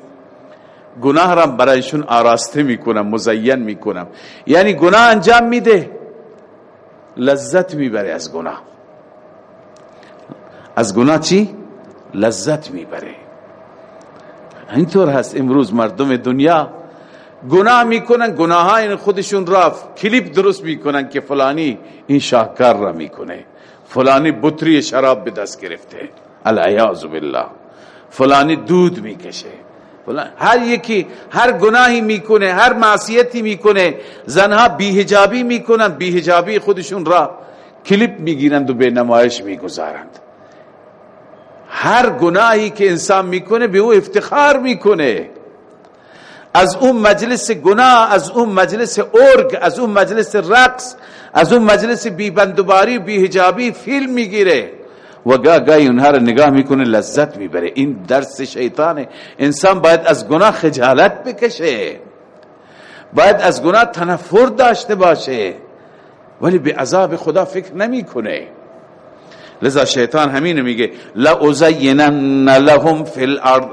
گناه را برایشون آراسته می‌کنم مزین می‌کنم. یعنی گناه انجام میده. لذت می‌بره از گناه. از گناه چی؟ لذت می‌بره. اینطور هست امروز مردم دنیا. گناه می‌کنن گناه های خودشون را کلیپ درست می‌کنن که فلانی این شاهکار را می‌کنه. فلانی بطری شراب به دست گرفته. العیاذ بالله. فلانی دود می‌کشه. هر یکی هر گناهی می‌کنه هر معصیتی می‌کنه زنها بیهجابی می‌کنن بیهجابی خودشون را کلیپ می‌گیرند و به نمایش می‌گذارند. هر گناهی که انسان می‌کنه به او افتخار می‌کنه. از اون مجلس گناه از اون مجلس ارگ از اون مجلس رقص از اون مجلس بی بندوباری بی حجابی فیلم می‌گیره. و گاه گاهی اونها رو نگاه می‌کنه لذت می‌بره. این درس شیطانه. انسان باید از گناه خجالت بکشه. باید از گناه تنفر داشته باشه. ولی به عذاب خدا فکر نمی‌کنه. لذا شیطان همین میگه لازینن لهم فی الارض.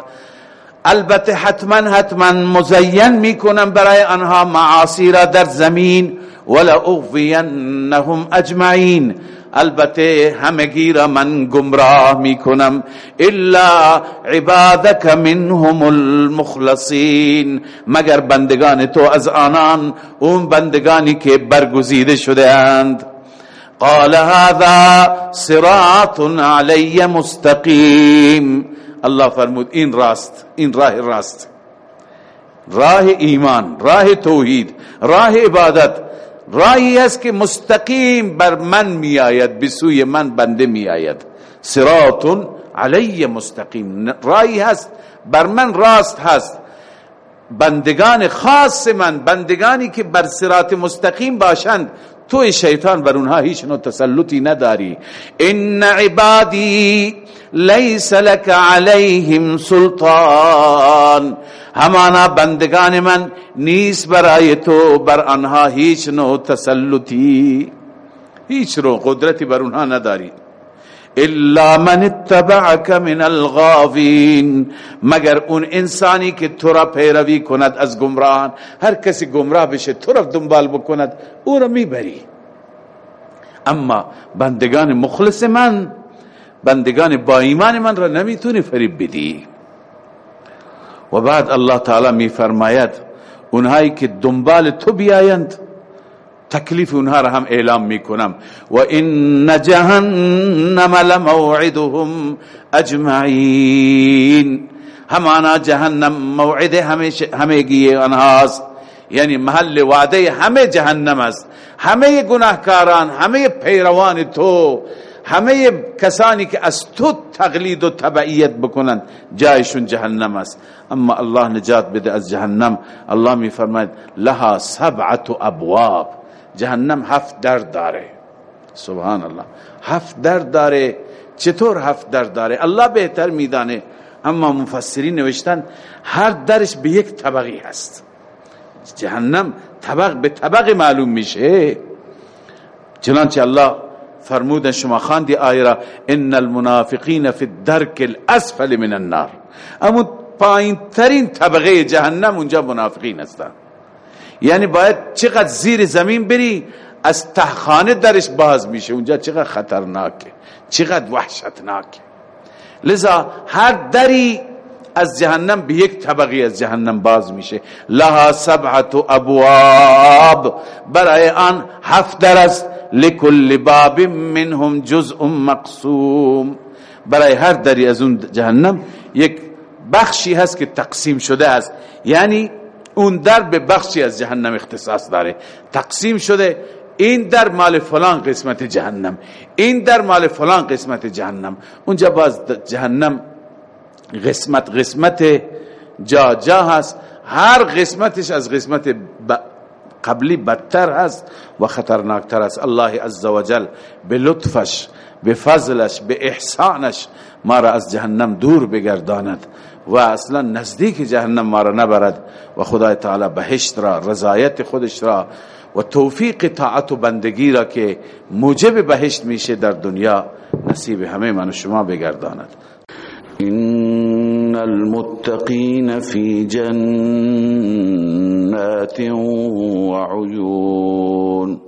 البته حتما حتما مزین می‌کنم برای آنها معاصی را در زمین. ولا اغوینهم اجمعین. البته همگی را من گمراه می‌کنم. الا عبادك منهم المخلصین. مگر بندگان تو از آنان اون بندگانی که برگزیده شده اند؟ قال هذا صراط علی مستقیم. الله فرمود این راست این راه راست. راه ایمان راه توحید راه عبادت راهی است که مستقیم بر من می آید بسوی من بنده می آید صراط علی مستقیم. راهی هست بر من راست هست. بندگان خاص من بندگانی که بر صراط مستقیم باشند تو شیطان بر اونها هیچ نوع تسلطی نداری. ان عبادی لیس لك علیهم سلطان. همانا بندگان من نیست برای تو بر آنها هیچ نوع تسلطی. هیچ رو قدرتی بر اونها نداری. الا من اتبعك من الغاوین مگر اون انسانی که تو را پیروی کند از گمراهان. هر کسی گمراه بشه تو را دنبال بکند او را می‌بری. اما بندگان مخلص من بندگان با ایمان من را نمی‌تونی فریب بدی. و بعد الله تعالی می فرماید اونهایی که دنبال تو بیایند تکلیف اونها را هم اعلام می‌کنم. و ان جهنم لموعدهم اجمعین. همانا جهنم موعد همگی آنهاست. یعنی محل وعده همه جهنم است. همه گناهکاران همه پیروان تو همه کسانی که از تو تقلید و تبعیت بکنند جایشون جهنم است. اما الله نجات بده از جهنم. الله می فرماید لها سبعت ابواب. جهنم هفت در داره. سبحان الله هفت در داره. چطور هفت در داره؟ الله بهتر میدانه. اما مفسرین نوشتن هر درش به یک طبقی هست. جهنم طبق به طبق معلوم میشه. چنانچه الله فرمودن شما خاندی آیه را ان المنافقین فی الدرک الاسفل من النار. اما پایین ترین طبقه جهنم اونجا منافقین هستند یعنی باید چقدر زیر زمین بری از تحخانه درش باز میشه. اونجا چقدر خطرناکه چقدر وحشتناکه. لذا هر دری از جهنم به یک طبقی از جهنم باز میشه. لها سبعت ابواب. برای آن هفت در است لکل باب منهم جزء مقسوم. برای هر دری از اون جهنم یک بخشی هست که تقسیم شده است. یعنی اون در به بخشی از جهنم اختصاص داره. تقسیم شده. این در مال فلان قسمت جهنم. این در مال فلان قسمت جهنم. اونجا باز جهنم قسمت قسمت جا جا هست. هر قسمتش از قسمت قبلی بدتر هست و خطرناکتر است. الله عزوجل به لطفش به فضلش به احسانش ما را از جهنم دور بگرداند. و اصلا نزدیک جهنم ما را نبرد و خدای تعالی بهشت را رضایت خودش را و توفیق طاعت و بندگی را که موجب بهشت میشه در دنیا نصیب همه من و شما بگرداند. إن المتقين في جنات وعيون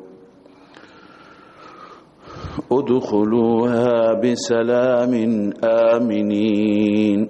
ادخلوها بسلام آمنين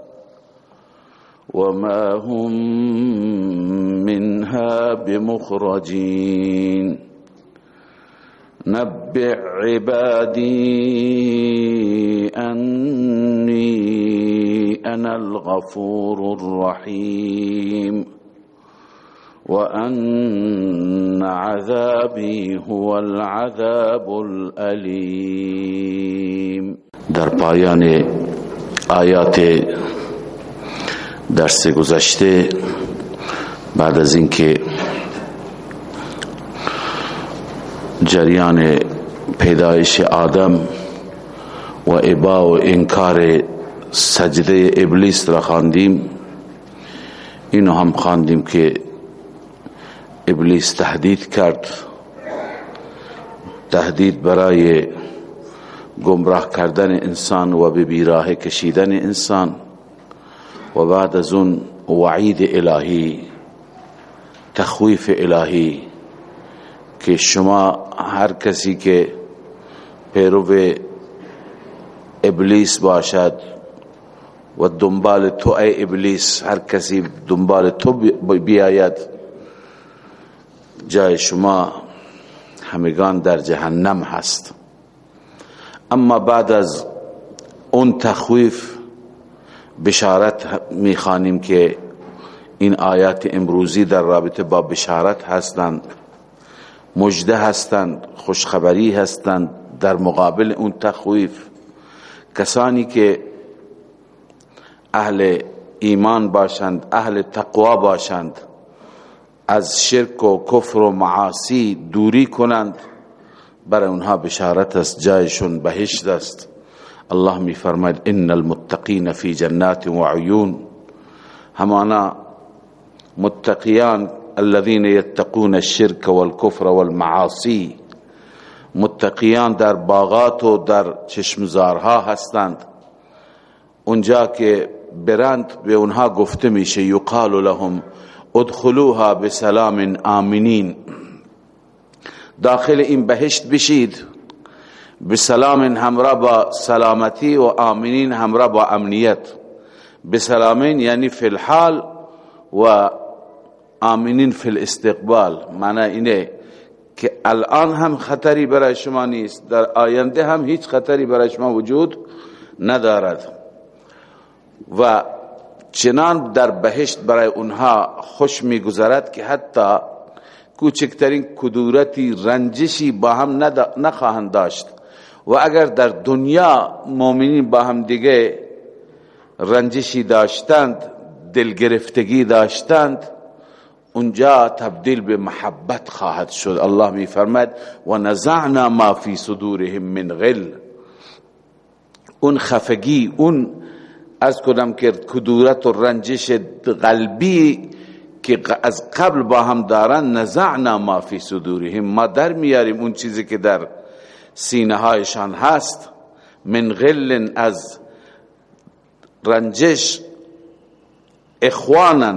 وما هم منها بمخرجين. نبع عبادي أني أنا الغفور الرحيم. وأن عذابي هو العذاب الأليم. در پایان آیات درس گذشته بعد از اینکه جریان پیدایش آدم و ابا و انکار سجده ابلیس را خواندیم اینو هم خواندیم که ابلیس تهدید کرد. تهدید برای گمراه کردن انسان و به بیراه کشیدن انسان. و بعد از اون وعید الهی تخویف الهی که شما هر کسی که پیرو ابلیس باشد و دنبال تو ای ابلیس هر کسی دنبال تو بیاید۔ جای شما همگان در جهنم هست۔ اما بعد از اون تخویف بشارت می‌خوانیم که این آیات امروزی در رابطه با بشارت هستند مجده هستند خوشخبری هستند در مقابل اون تخویف. کسانی که اهل ایمان باشند اهل تقوا باشند از شرک و کفر و معاصی دوری کنند برای اونها بشارت است جایشون بهشت است. الله می فرماید إن المتقین فی جنات و عیون همانا متقیان الذين يتقون الشرك والكفر والمعاصی متقیان در باغات و در چشمزارها هستند. اونجا که برند به اونها گفته میشه یقال لهم ادخلوها بسلام آمنین. داخل این بهشت بشید. بسلام همراه با سلامتی و آمنین همراه با امنیت. بسلامین یعنی فی الحال و آمنین فی الاستقبال. معنی اینه که الان هم خطری برای شما نیست در آینده هم هیچ خطری برای شما وجود ندارد. و چنان در بهشت برای اونها خوش میگذرد که حتی کوچکترین کدورتی رنجشی با هم نخواهند داشت. و اگر در دنیا مؤمنین با هم دیگه رنجشی داشتند دلگرفتگی داشتند اونجا تبدیل به محبت خواهد شد. الله می فرمد و نزعنا ما فی صدورهم من غل. اون خفگی اون از کدام که کدورت و رنجش قلبی که از قبل با هم دارن نزعنا ما فی صدورهم. ما در میاریم اون چیزی که در سینه هایشان هست. من غل از رنجش اخوانا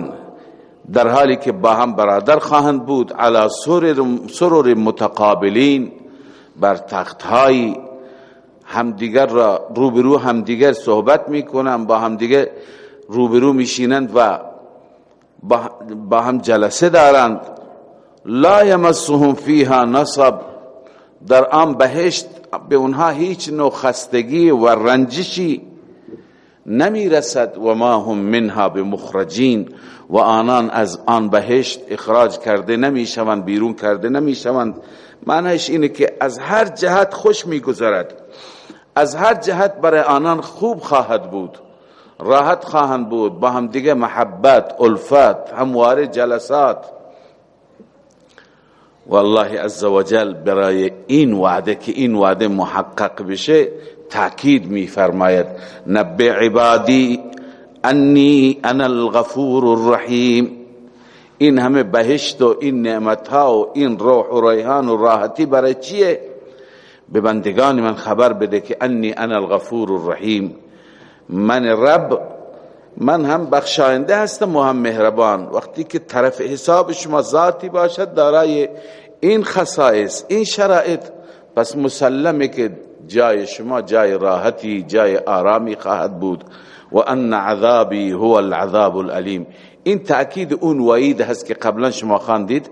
در حالی که با هم برادر خواهند بود علی سرور متقابلین بر تختهایی همدیگر را روبرو همدیگر صحبت می‌کنن با همدیگر روبرو میشینند و با هم جلسه دارند. لا یمسهم فیها نصب. در آن بهشت به اونها هیچ نوع خستگی و رنجشی نمی رسد و ما هم منها بمخرجین و آنان از آن بهشت اخراج کرده نمی شوند بیرون کرده نمی شوند معنیش اینه که از هر جهت خوش می گذرد از هر جهت برای آنان خوب خواهد بود. راحت خواهند بود. با هم دیگه محبت الفت همواره جلسات. والله عزوجل برای این وعده که این وعده محقق بشه تاکید می فرماید نبع عبادی انی انا الغفور الرحیم. این همه بهشت و این نعمت ها و این روح و ریحان و راحتی برای چیه؟ به بندگان من خبر بده که انی انا الغفور الرحیم. من رب من هم بخشاینده هستم و هم مهربان. وقتی که طرف حساب شما ذاتی باشد دارای این خصائص این شرائط پس مسلمه که جای شما جای راحتی جای آرامی خواهد بود. و ان عذابی هو العذاب الالیم این تأکید اون وعید هست که قبلا شما خواندید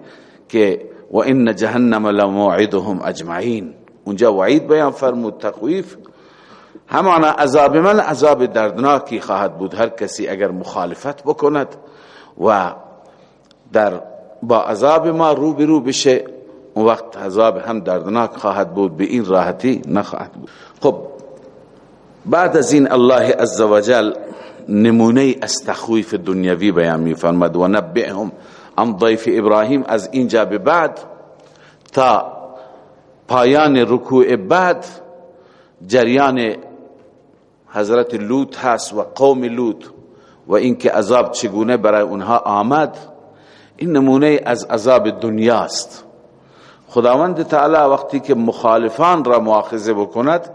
که و ان جهنم لموعدهم اجمعین. اونجا وعید بیان فرمود تخویف همانا عذاب من عذاب دردناکی خواهد بود هر کسی اگر مخالفت بکند و در با عذاب ما رو برو بشه اون وقت عذاب هم دردناک خواهد بود به این راحتی نخواهد بود. خب بعد از این الله عزوجل نمونه استخویف دنیوی بیان می فرمد و نبعهم عن ضیف ابراهیم. از اینجا به بعد تا پایان رکوع بعد جریان حضرت لوط هست و قوم لوط و اینکه عذاب چگونه برای اونها آمد این نمونه از عذاب دنیاست خداوند تعالی وقتی که مخالفان را مؤاخذه بکند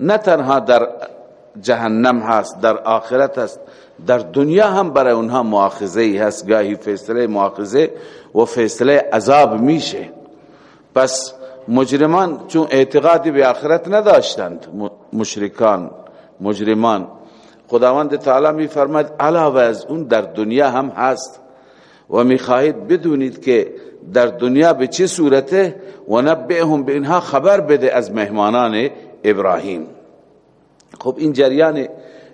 نه تنها در جهنم هست در آخرت هست در دنیا هم برای اونها مؤاخذه هست. گاهی فیصله مؤاخذه و فیصله عذاب میشه. پس مجرمان چون اعتقادی به آخرت نداشتند مشرکان مجرمان. خداوند تعالی می فرماد علاوه از اون در دنیا هم هست. و می بدونید که در دنیا به چه صورته و نبعهم به اینها خبر بده از مهمانان ابراهیم. خب این جریان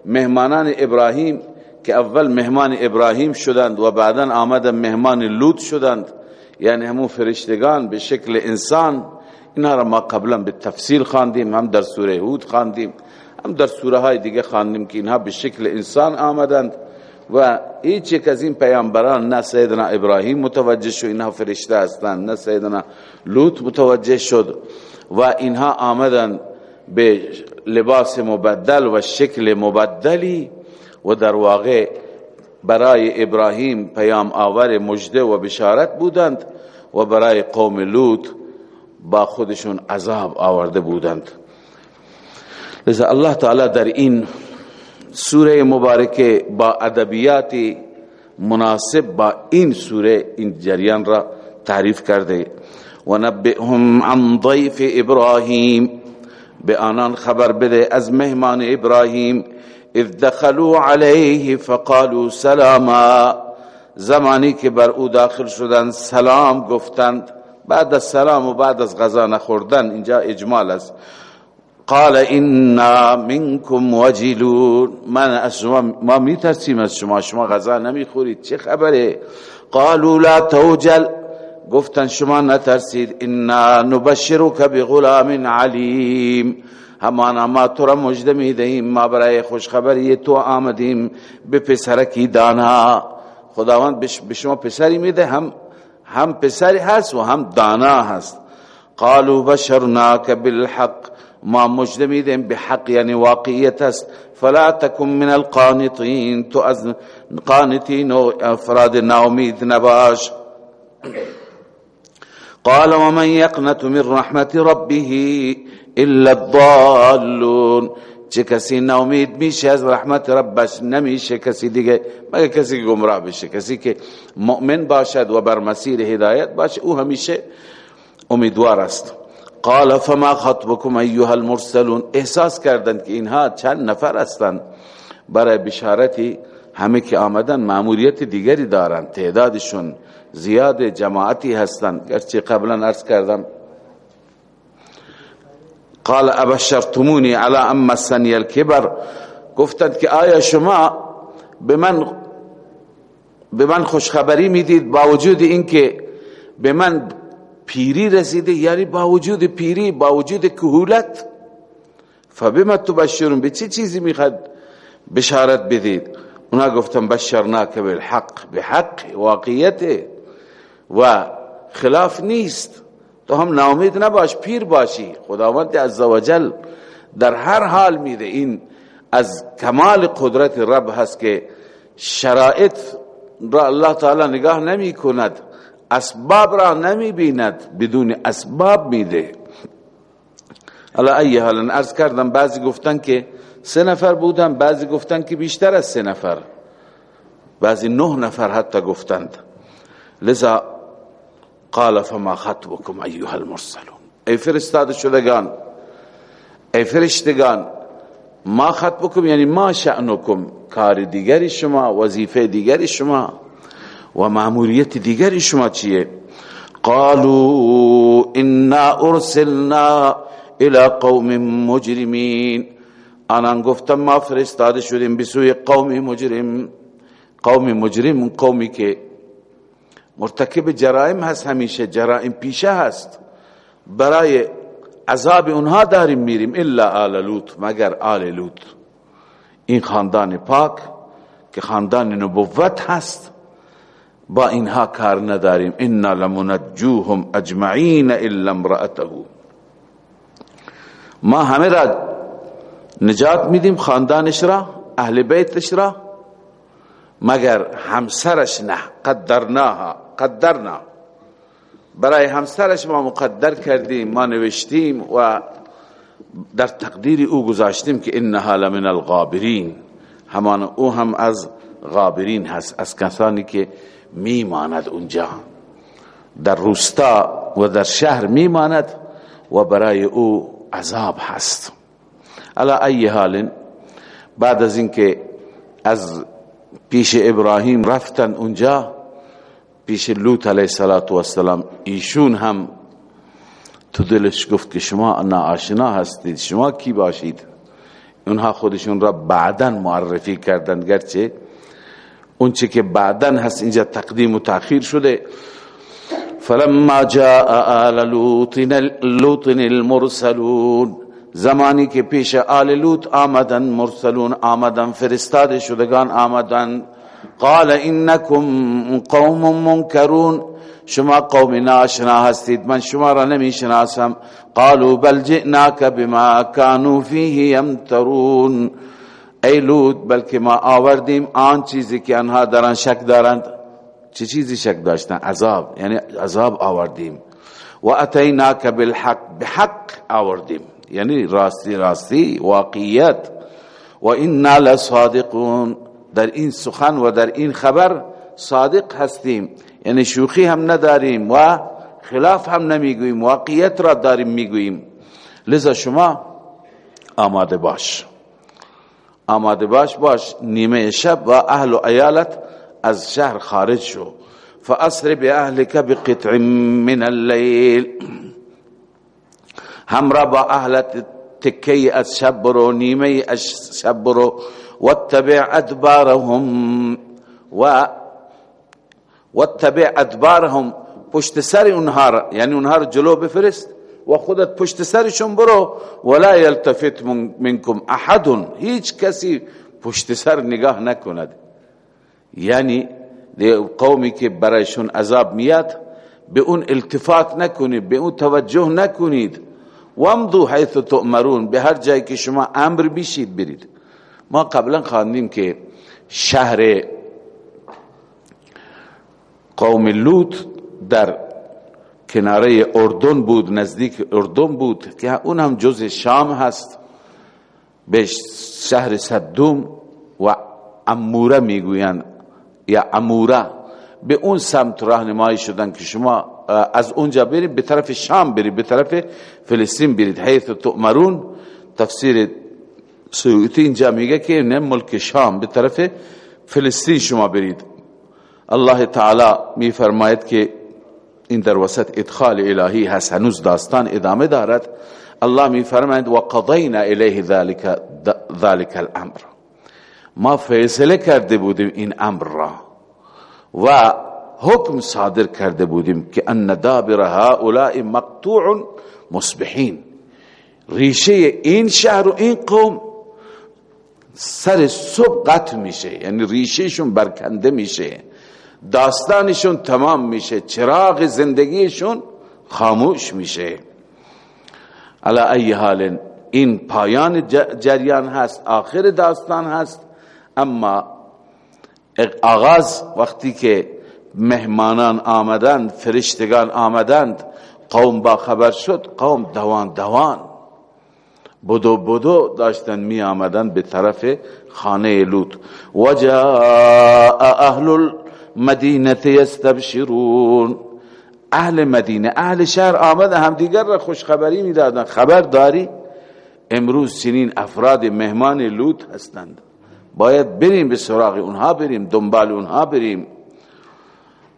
مهمانان ابراهیم که اول مهمان ابراهیم شدند و بعدا آمدن مهمان لوط شدند یعنی همون فرشتگان به شکل انسان اینا را ما قبلا به تفصیل خواندیم هم در سوره هود خواندیم. هم در سوره های دیگه خواندیم که اینها به شکل انسان آمدند و هیچ یک از این پیامبران نه سیدنا ابراهیم متوجه شد اینها فرشته هستند نه سیدنا لوط متوجه شد و اینها آمدند به لباس مبدل و شکل مبدلی و در واقع برای ابراهیم پیام آور مجده و بشارت بودند و برای قوم لوط با خودشون عذاب آورده بودند. لذا الله تعالی در این سوره مبارکه با ادبیات مناسب با این سوره این جریان را تعریف کرده. و نبئهم عن ضیف ابراهیم. به آنان خبر بده از مهمان ابراهیم. اذ دخلوا علیه فقالوا سلاما. زمانی که بر او داخل شدن سلام گفتند. بعد از سلام و بعد از غذا نخوردن. اینجا اجمال است. قال انا منكم وجلون. من از ما میترسیم از شما. شما غذا نمی‌خورید. چه خبره؟ قالوا لا توجل. گفتن شما نترسید. انا نبشرك بغلام علیم. همان ما تو را مجد می‌دهیم. ما برای خوشخبری تو آمدیم به پسرکی دانا. خداوند به شما پسری میده. هم هم پسری هست و هم دانا هست. قالوا بشرناك بالحق. ما مجد میدیم به حق یعنی واقعیت است. فلا تكن من القانطين تو از قانتین و افراد ناامید نباش. قال ومن يقنت من رحمت ربه إلا الضالون. چه کسی ناامید میشه از رحمت ربش نمیشه کسی دیگه. مگه کسی گمراه بشه کسی که مؤمن باشد و بر مسیر هدایت باشه أو همیشه امیدوار است. قال فما خطبكم ایها المرسلون؟ احساس کردند که اینها چند نفر هستند. برای بشارتی همه که آمدن معمولیت دیگری دارند. تعدادشون زیاد جماعتی هستند. گرچه قبلا عرض کردم قال ابشرتمونی علی ام سنی الكبر گفتند که آیا شما به من به من خوشخبری می‌دید با وجود اینکه به من پیری رسیده یعنی با وجود پیری با وجود کهولت. فبما تبشرون؟ به چه چیزی می‌خواد بشارت بدید؟ اونا گفتن بشرناک بالحق به حق واقعیت. و خلاف نیست. تو هم ناامید نباش پیر باشی. خداوند عزوجل در هر حال میده. این از کمال قدرت رب هست که شرایط را الله تعالی نگاه نمی کند اسباب را نمی بیند بدون اسباب میده. حالا ای حالا ارز کردم بعضی گفتن که سه نفر بودن بعضی گفتن که بیشتر از سه نفر. بعضی نه نفر حتی گفتند. لذا قال فما خطبكم ایها المرسلون؟ ای فرستاد شدگان ای فرشتگان ما خطبكم یعنی ما شأنكم کار دیگری شما وظیفه دیگری شما. و معمولیت دیگری شما چیه؟ قالوا انا ارسلنا الى قوم مجرمین آنان گفتم ما فرستاده شدیم بسوی قوم مجرم. قوم مجرم قومی که مرتکب جرائم هست همیشه جرائم پیشه هست. برای عذاب اونها داریم میریم الا آل لوط مگر آل لوط. این خاندان پاک که خاندان نبوت هست. با اینها کار نداریم. انا لمنجوهم اجمعین الا امرأته. ما همه را نجات میدیم خاندانش را اهل بیتش را مگر همسرش نه. قدرناها قدرنا. برای همسرش ما مقدر کردیم ما نوشتیم و در تقدیر او گذاشتیم که انها لمن الغابرین. همان او هم از غابرین هست از کسانی که میماند اونجا در روستا و در شهر میماند و برای او عذاب هست. علا ای حال بعد از اینکه از پیش ابراهیم رفتن اونجا پیش لوط علیه السلام ایشون هم تو دلش گفت که شما ناآشنا هستید شما کی باشید؟ اونها خودشون را بعدا معرفی کردند گرچه اونچه که بعدا هست اینجا تقدیم و تاخیر شده. فلما جاء آل لوط المرسلون زمانی که پیش آل لوط آمدن مرسلون آمدن فرستاده شدگان آمدن قال انکم قوم منکرون. شما قوم ناشنا هستید من شما را نمی شناسم قالوا بل جئناك بما كانوا فيه يمترون ای لوط بلکه ما آوردیم آن چیزی که آنها در شک دارند. چه چیزی شک داشتن؟ عذاب. یعنی عذاب آوردیم. و اتیناک بالحق بحق آوردیم. یعنی راستی راستی واقعیت. و انا لصادقون. در این سخن و در این خبر صادق هستیم. یعنی شوخی هم نداریم و خلاف هم نمی‌گوییم. واقعیت را داریم می‌گوییم. لذا شما آماده باش. آماده باش باش نیمه شب و أهل و ایالت از شهر خارج شو. فأسر بأهلك بقطع من الليل. همراه با أهلت تکی از شب برو نیمه از شب برو واتبع أدبارهم و واتبع أدبارهم. پشت سر اونها یعنی اونها رو جلو بفرست. و خودت پشت سرشون برو. ولا یلتفت منکم احد هیچ کسی پشت سر نگاه نکند. یعنی قومی که برایشون عذاب میاد به اون التفات نکنید به اون توجه نکنید. وامضوا حيث تؤمرون. به هر جایی که شما امر بشید برید. ما قبلا خواندیم که شهر قوم لوط در کناره اردن بود نزدیک اردن بود که اون هم جز شام هست. به شهر صدوم و اموره می‌گویند. یا اموره. به اون سمت راهنمایی شدن که شما از اونجا برید به طرف شام برید به طرف فلسطین برید. حیث تؤمرون تفسیر سیوطی اینجا میگه که نه ملک شام به طرف فلسطین شما برید. الله تعالی میفرماید که این در وسط ادخال الهی هست هنوز داستان ادامه دارد. الله میفرماید و قضینا الیه ذلك ذلك الامر. ما فیصله کرده بودیم این امر را و حکم صادر کرده بودیم که ان دابر هؤلاء مقطوع مصبحین. ریشه این شهر و این قوم سر صبح قطع میشه یعنی ریشهشون برکنده میشه. داستانشون تمام میشه چراغ زندگیشون خاموش میشه. علا ای حال این پایان جریان هست آخر داستان هست اما آغاز وقتی که مهمانان آمدند فرشتگان آمدند قوم با خبر شد قوم دوان دوان. بدو بدو داشتن می آمدن به طرف خانه لوط. و جاء اهل المدینه یستبشرون. اهل مدینه اهل شهر آمد هم دیگر را خوشخبری می‌دادن خبر داری؟ امروز سنین افراد مهمان لوط هستند. باید بریم به سراغ اونها بریم دنبال اونها بریم.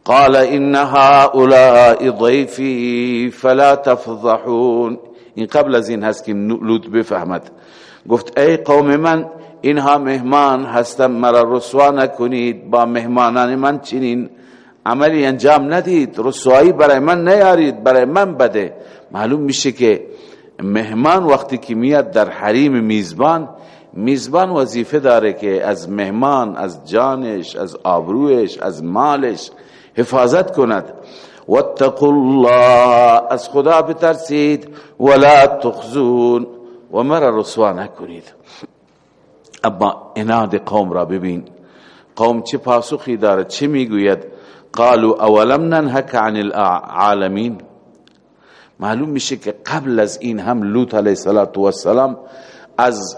قال ان هؤلاء ضيفي فلا تفضحون. این قبل از این هست که لوط بفهمد. گفت ای قوم من اینها مهمان هستم مرا رسوا نکنید با مهمانان من چنین عملی انجام ندید رسوایی برای من نیارید برای من بده. معلوم میشه که مهمان وقتی که میاد در حریم میزبان میزبان وظیفه داره که از مهمان از جانش از آبروش از مالش حفاظت کند. واتقوا الله از خدا بترسید ولا تخزون و مرا رسوا نکنید. اما اناد قوم را ببین قوم چه پاسخی داره چه می‌گوید قالوا اولم ننهك عن العالمین معلوم میشه که قبل از این هم لوط علیه السلام از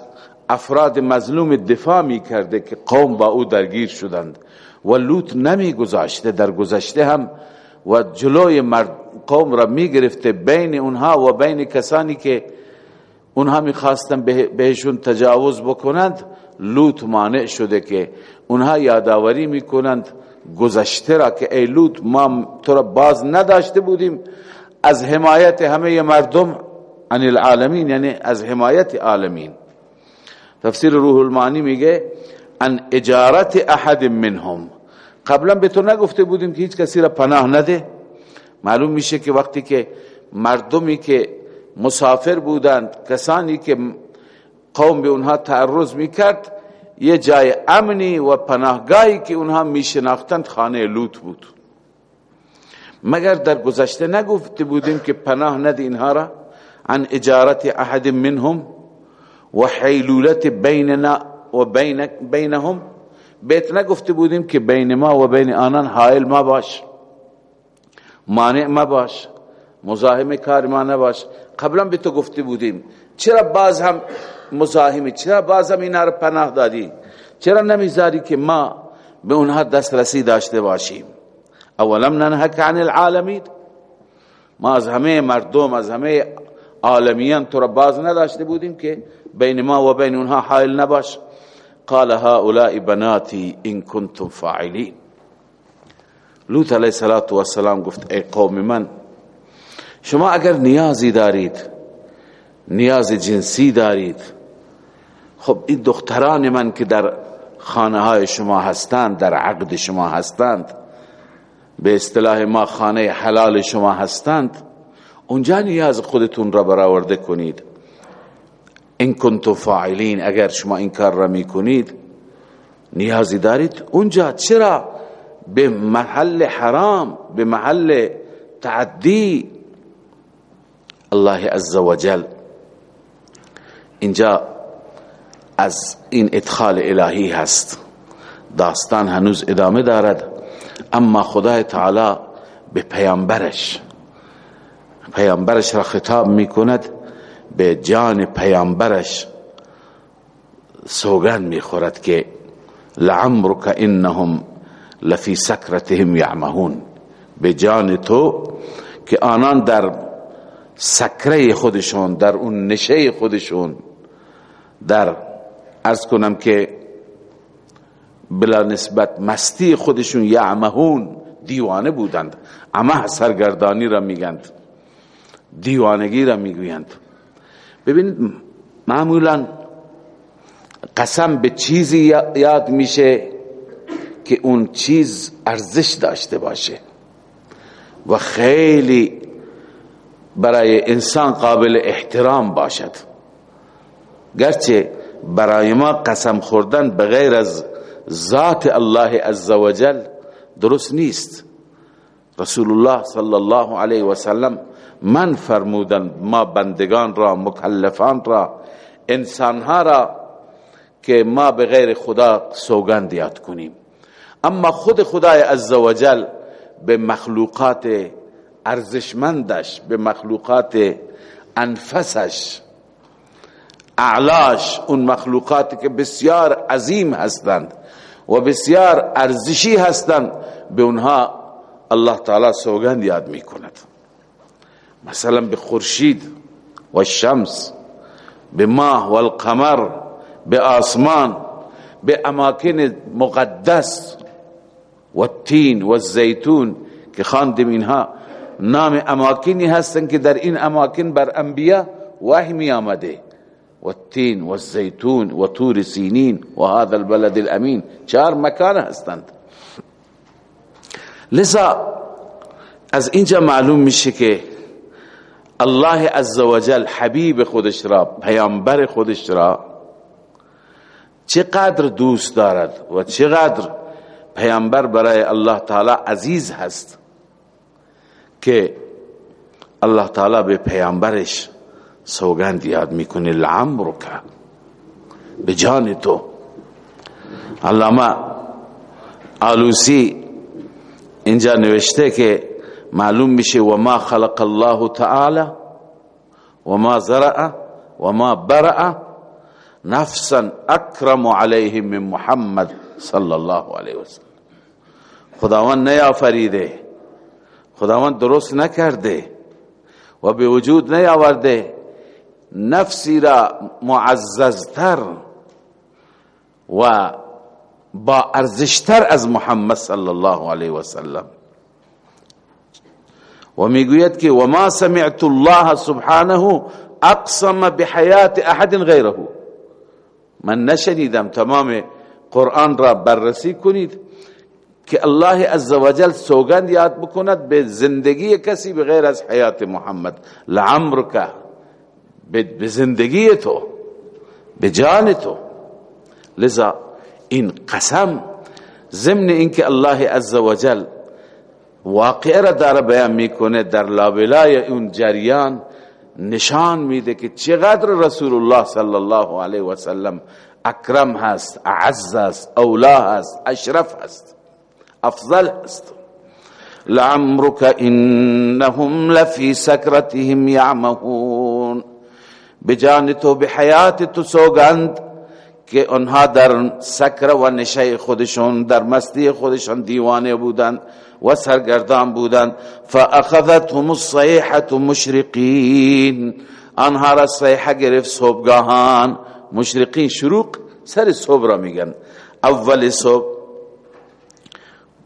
افراد مظلوم دفاع می کرده که قوم با او درگیر شدند و لوط نمی گذاشته در گذشته هم و جلوی قوم را می گرفته بین اونها و بین کسانی که اونها می خواستن بهشون تجاوز بکنند. لوط مانع شده که اونها یادآوری می کنند گذشته را که ای لوط ما تو را باز نداشته بودیم. از حمایت همه مردم عن العالمین یعنی از حمایت عالمین. تفسیر روح المعانی میگه ان اجارت احد منهم. قبلا به تو نگفته بودیم که هیچ کسی را پناه نده. معلوم میشه که وقتی که مردمی که مسافر بودند کسانی که قوم به اونها تعرض می‌کرد یه جای امنی و پناهگاهی که اونها میشناختند خانه لوط بود. مگر در گذشته نگفته بودیم که پناه ندی اینها را؟ عن اجارت احد منهم و حیلولت بیننا و بین بینهم. بیت نگفته بودیم که بین ما و بین آنان حائل ما باش. مانع ما باش. مزاحم کار ما نباش. قبلا به تو گفته بودیم. چرا باز هم مزاحمی؟ چرا باز هم اینا رو پناه دادی؟ چرا نمی‌ذاری که ما به اونها دسترسی داشته باشیم؟ اولم ننهک عن العالمین. ما از همه مردم از همه عالمیان تو را باز نداشته بودیم که بین ما و بین اونها حائل نباش. قال هؤلاء بناتی ان کنتم فاعلین. لوط علیه السلام گفت ای قوم من شما اگر نیازی دارید نیاز جنسی دارید خب این دختران من که در خانه های شما هستند در عقد شما هستند به اصطلاح ما خانه حلال شما هستند اونجا نیاز خودتون را برآورده کنید. این کنتو فاعلین اگر شما این کار را می‌کنید نیازی دارید. اونجا چرا؟ به محل حرام به محل تعدی الله عز وجل. اینجا از این ادخال الهی هست. داستان هنوز ادامه دارد. اما خدای تعالی به پیامبرش پیامبرش را خطاب می‌کند به جان پیامبرش سوگن می‌خورد که لعمرک انهم لفی سکرتهم یعمهون. به جان تو که آنان در سکره خودشون در اون نشه خودشون. در ارز کنم که بلا نسبت مستی خودشون یعمهون دیوانه بودند. اما سرگردانی را میگند. دیوانگی را می‌گویند. ببینید معمولا قسم به چیزی یاد میشه که اون چیز ارزش داشته باشه. و خیلی برای انسان قابل احترام باشد. گرچه برای ما قسم خوردن بغیر از ذات الله عزوجل درست نیست. رسول الله صلی الله علیه و سلم من فرمودن ما بندگان را مکلفان را انسانها را که ما به غیر خدا سوگند یاد کنیم. اما خود خدای عزوجل به مخلوقات ارزشمندش به مخلوقات انفسش اعلاش اون مخلوقاتی که بسیار عظیم هستند و بسیار ارزشی هستند به اونها الله تعالی سوگند یاد می کند مثلا به خورشید و شمس به ماه و القمر به آسمان به اماکن مقدس و تین و زیتون که خاندم اینها نام اماکنی هستند که در این اماکن بر انبیا وحی می آمده. و تین و زیتون و تور سینین و هذا البلد الامین. چهار مکان هستند. لذا از اینجا معلوم میشه که الله عزوجل حبیب خودش را پیامبر خودش را چقدر دوست دارد و چقدر پیامبر برای الله تعالی عزیز هست. که الله تعالی به پیامبرش سوگند یاد می‌کنه لعمرک به جان تو. علامه آلوسی اینجا نوشته که معلوم میشه و ما خلق الله تعالی و ما زرع و ما برع نفسا اکرم علیه من محمد صلی الله علیه وسلم خداوند نیافریده. خداوند درست نکرده و به وجود نیاورده. نفسی را معززتر و با ارزشتر از محمد صلی الله علیه و سلم. و می‌گوید که و ما سمعت الله سبحانه اقسم بحیات احد غیره. من نشنیدم تمام قرآن را بررسی کنید. که الله عزوجل سوگند یاد بکند به زندگی کسی بغیر از حیات محمد. لعمرک به زندگی تو به جان تو. لذا این قسم ضمن اینکه الله عزوجل واقعه را داره بیان می‌کنه در لابلای اون جریان نشان میده که چقدر رسول الله صلی الله علیه و سلم اکرم هست اعز هست اولا هست اشرف هست. افضل هست لعمرك انهم لفی سکرتهم یعمهون. بجان تو به حیات تو سوگند که آنها در سکر و نشه خودشون در مستی خودشون دیوانه بودند و سرگردان بودند. فاخذتهم الصیحه مشرقین. آنها را صیحه گرفت صبحگاهان. مشرقین شروق سر صبح را میگن. اول صبح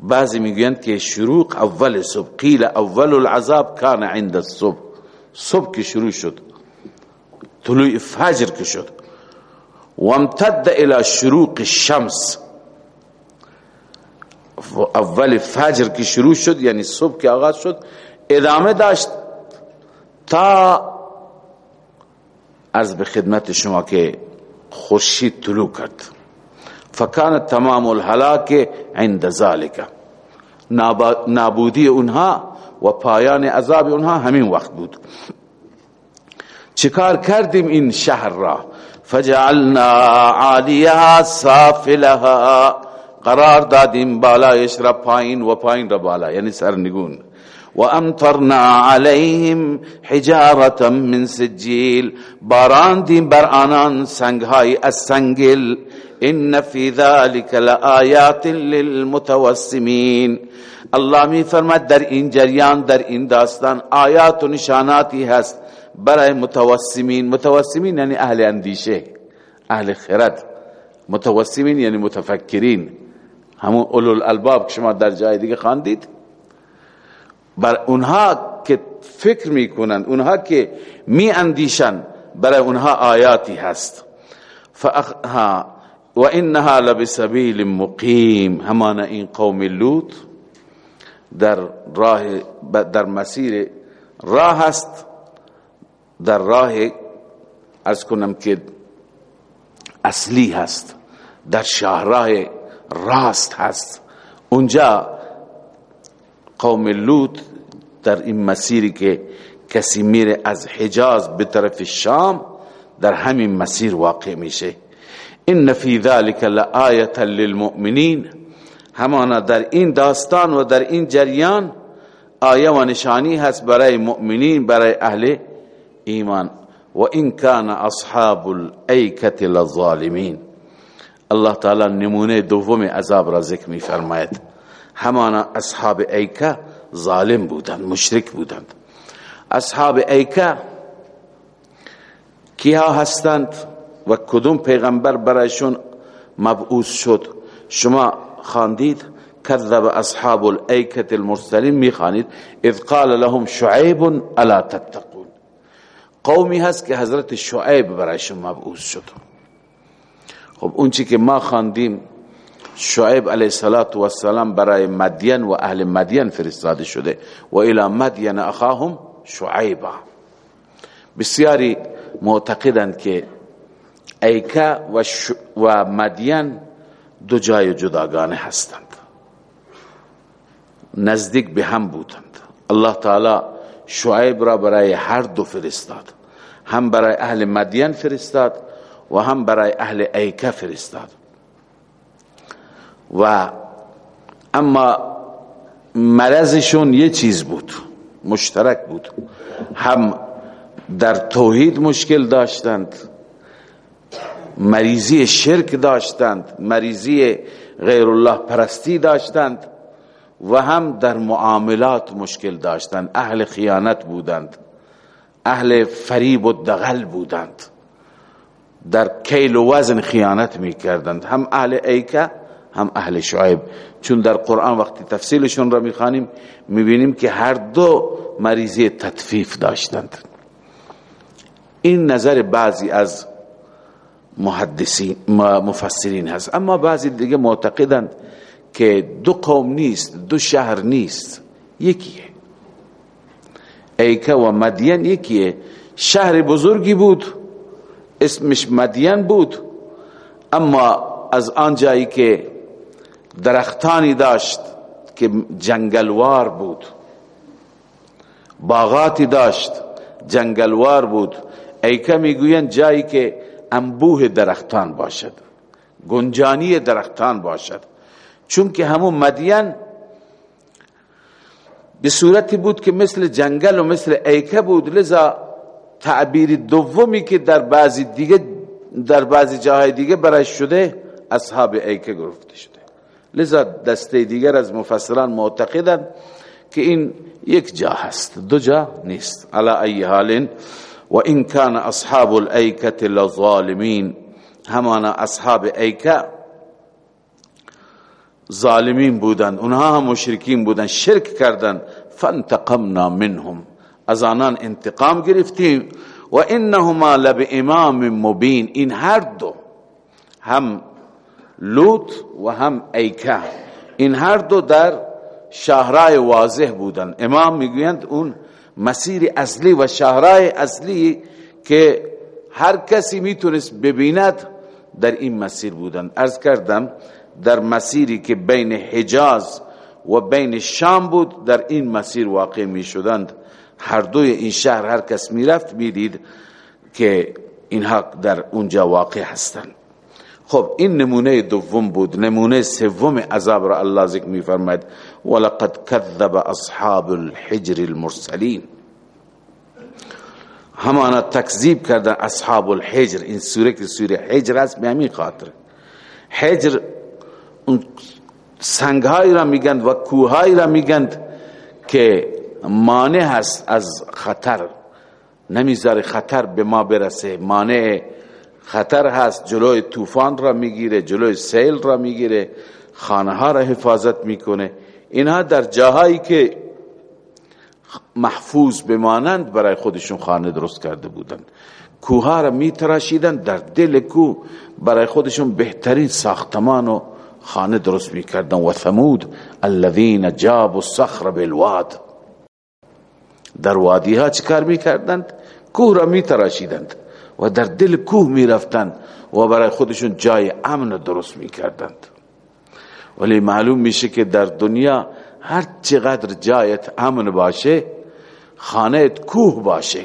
بعضی میگن که شروق اول صبح قیل اول العذاب کان عند الصبح. صبح که شروع شد طلوع فجر که شد. وامتد الى شروق الشمس. اول فجر که شروع شد یعنی صبح که آغاز شد ادامه داشت تا از به خدمت شما که خورشید طلوع کرد. فکان تمام الهلاک عند ذالک نابودی اونها و پایان عذاب اونها همین وقت بود. چیکار کردیم این شهر را؟ فجعلنا عالیها سافلها. قرار دادیم بالایش را پایین و پایین را بالا یعنی سرنگون. و امطرنا علیهم حجارتا من سجیل. باراندیم بر آنان سنگهای از سنگل. ان فی ذلك لآیات للمتوسمین الله می فرماد در این جریان در این داستان آیات و نشاناتی هست برای متوسمین. متوسمین یعنی اهل اندیشه اهل خرد. متوسمین یعنی متفکرین. همون اولو الالباب که شما در جای دیگه خواندید. بر اونها که فکر می‌کنن اونها که می اندیشن برای اونها آیاتی هست. فأخ... و انها لبسبیل مقیم. همان این قوم لوط در راه در مسیر راه است. در راه از کنم که اصلی هست. در شهراه راست هست. اونجا قوم لوط در این مسیری که کسی میره از حجاز به طرف شام در همین مسیر واقع میشه. ان فی ذلك لآیه للمؤمنین همانا در این داستان و در این جریان آیه و نشانی هست برای مؤمنین برای اهل ایمان. و این کان اصحاب الایکه للظالمین الله تعالی نمونه دوم عذاب را ذکر می فرماید همانا اصحاب ایکه ظالم بودند مشرک بودند. اصحاب ایکه کیا هستند؟ و کدوم پیغمبر برایشون مبعوث شد؟ شما خاندید؟ کذب اصحاب الایکه المرسلین می‌خوانید؟ اذ قال لهم شعیب الا تتقون. قومی هست که حضرت شعیب برایشون مبعوث شد. خب اون که ما خواندیم شعیب علیه السلام برای مدین و اهل مدین فرستاده شده و الى مدین اخاهم شعیبا. بسیاری معتقدند که ایکه و, و مدین دو جای جداگانه هستند نزدیک به هم بودند الله تعالی شعیب را برای هر دو فرستاد هم برای اهل مدین فرستاد و هم برای اهل ایکه فرستاد و اما مرضشون یه چیز بود مشترک بود هم در توحید مشکل داشتند مریضی شرک داشتند مریضی غیر الله پرستی داشتند و هم در معاملات مشکل داشتند. اهل خیانت بودند اهل فریب و دغل بودند. در کیل و وزن خیانت می کردند هم اهل ایکه هم اهل شعیب. چون در قرآن وقتی تفصیلشون را می‌خوانیم می‌بینیم که هر دو مریضی تطفیف داشتند. این نظر بعضی از محدثین مفسرین هست. اما بعضی دیگه معتقدند که دو قوم نیست دو شهر نیست. یکیه. ایکه و مدین یکیه. شهر بزرگی بود اسمش مدین بود. اما از آن جایی که درختانی داشت که جنگلوار بود. باغاتی داشت جنگلوار بود. ایکه می‌گویند جایی که انبوه درختان باشد. گنجانی درختان باشد. چون که همون مدین به صورتی بود که مثل جنگل و مثل ایکه بود لذا تعبیر دومی که در بعضی دیگه در بعضی جاهای دیگه برای شده اصحاب ایکه گرفته شده. لذا دسته دیگر از مفسران معتقدند که این یک جا هست دو جا نیست. علا ای حال و این کان اصحاب الایکه لظالمین همانا اصحاب ایکه ظالمین بودند اونها هم مشرکین بودند شرک کردند فانتقمنا منهم. از آنان انتقام گرفتیم. و انهما لب امام مبین. این هر دو. هم لوط و هم ایکه. این هر دو در شهرهای واضح بودن. امام می‌گویند اون مسیر اصلی و شهرهای اصلی که هر کسی می‌تونست ببیند در این مسیر بودن. ارز کردم در مسیری که بین حجاز و بین شام بود در این مسیر واقع می شدند هر دوی این شهر هر کس می‌رفت می‌دید که اینها در اونجا واقع هستند. خب این نمونه دوم بود. نمونه سوم عذاب را الله ذکر می فرماید ولقد كذب اصحاب الحجر المرسلین همانا تکذیب کردن اصحاب الحجر. این سوره که سوره حجر است به همین خاطر. حجر اون سنگهایی را میگند و کوههایی را میگند که مانع هست از خطر. نمی‌ذاره خطر به ما برسه. مانع خطر هست. جلوی طوفان را می‌گیره جلوی سیل را می‌گیره. خانه ها را حفاظت می‌کنه. اینها در جاهایی که محفوظ بمانند برای خودشون خانه درست کرده بودند. کوها را می تراشیدن در دل کو برای خودشون بهترین ساختمان و خانه درست می و ثمود الذین جابوا الصخر بالواد. در وادی ها چکار می کردند کوه را می تراشیدند و در دل کوه می رفتند و برای خودشون جای امن درست می کردند ولی معلوم میشه که در دنیا هر چقدر جایت امن باشه خانه کوه باشه.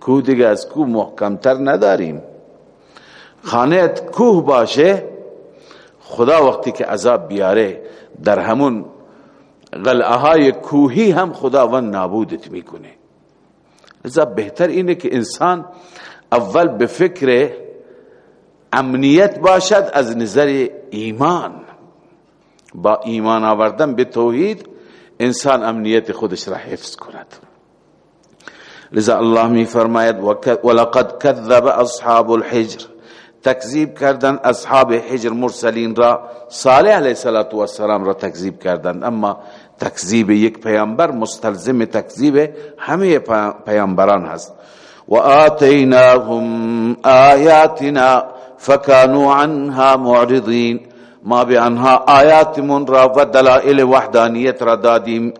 کوه دیگه از کوه محکمتر نداریم. خانه کوه باشه خدا وقتی که عذاب بیاره در همون قلعه های کوهی هم خداوند نابودت می‌کنه. لذا بهتر اینه که انسان اول به فکر امنیت باشد از نظر ایمان. با ایمان آوردن به توحید انسان امنیت خودش را حفظ کند. لذا الله می فرماید ولقد كذب اصحاب الحجر. تکذیب کردن اصحاب حجر مرسلین را صالح علیه السلام را تکذیب کردند. اما تکذیب یک پیامبر مستلزم تکذیب همه پیامبران هست. و آتیناهم آیاتنا فكانوا عنها معرضین. ما به آنها آیاتمون را و دلائل وحدانیت را دادیم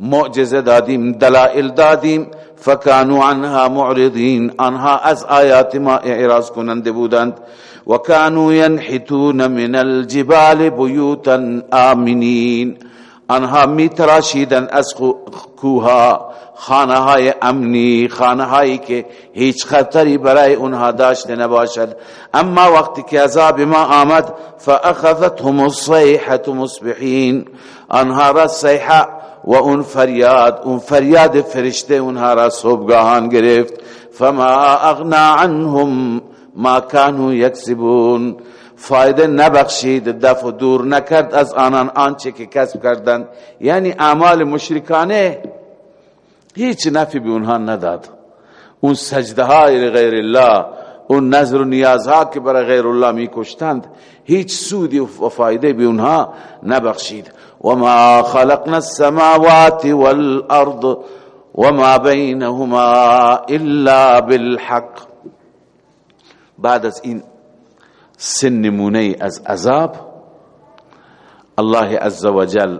معجزة دادیم دلائل دادیم فكانوا عنها معرضین آنها از آیات ما اعراض کننده بودند. و كانوا ينحتون من الجبال بیوتا آمنین آنها می تراشیدن از کوها. خانه های امنی خانه هایی که هیچ خطری برای اونها داشته نباشد. اما وقتی که عذاب ما آمد فاخذتهم الصیحة مصبحین. آنها را صیحه و اون فریاد اون فریاد فرشته اونها را صبحگاهان گرفت. فما اغنا عنهم ما كانوا یکسبون فایده نبخشید دفع دور نکرد. از آنان آنچه که کسب کردند. یعنی اعمال مشرکانه هیچ نفی به اونها نداد. اون سجده های غیر الله اون نظر و نیازها که برای غیر الله می کشتند هیچ سودی و فایده به اونها نبخشید. وما خلقنا السماوات والارض وما بينهما الا بالحق. بعد از این سن نمونه از عذاب الله عز وجل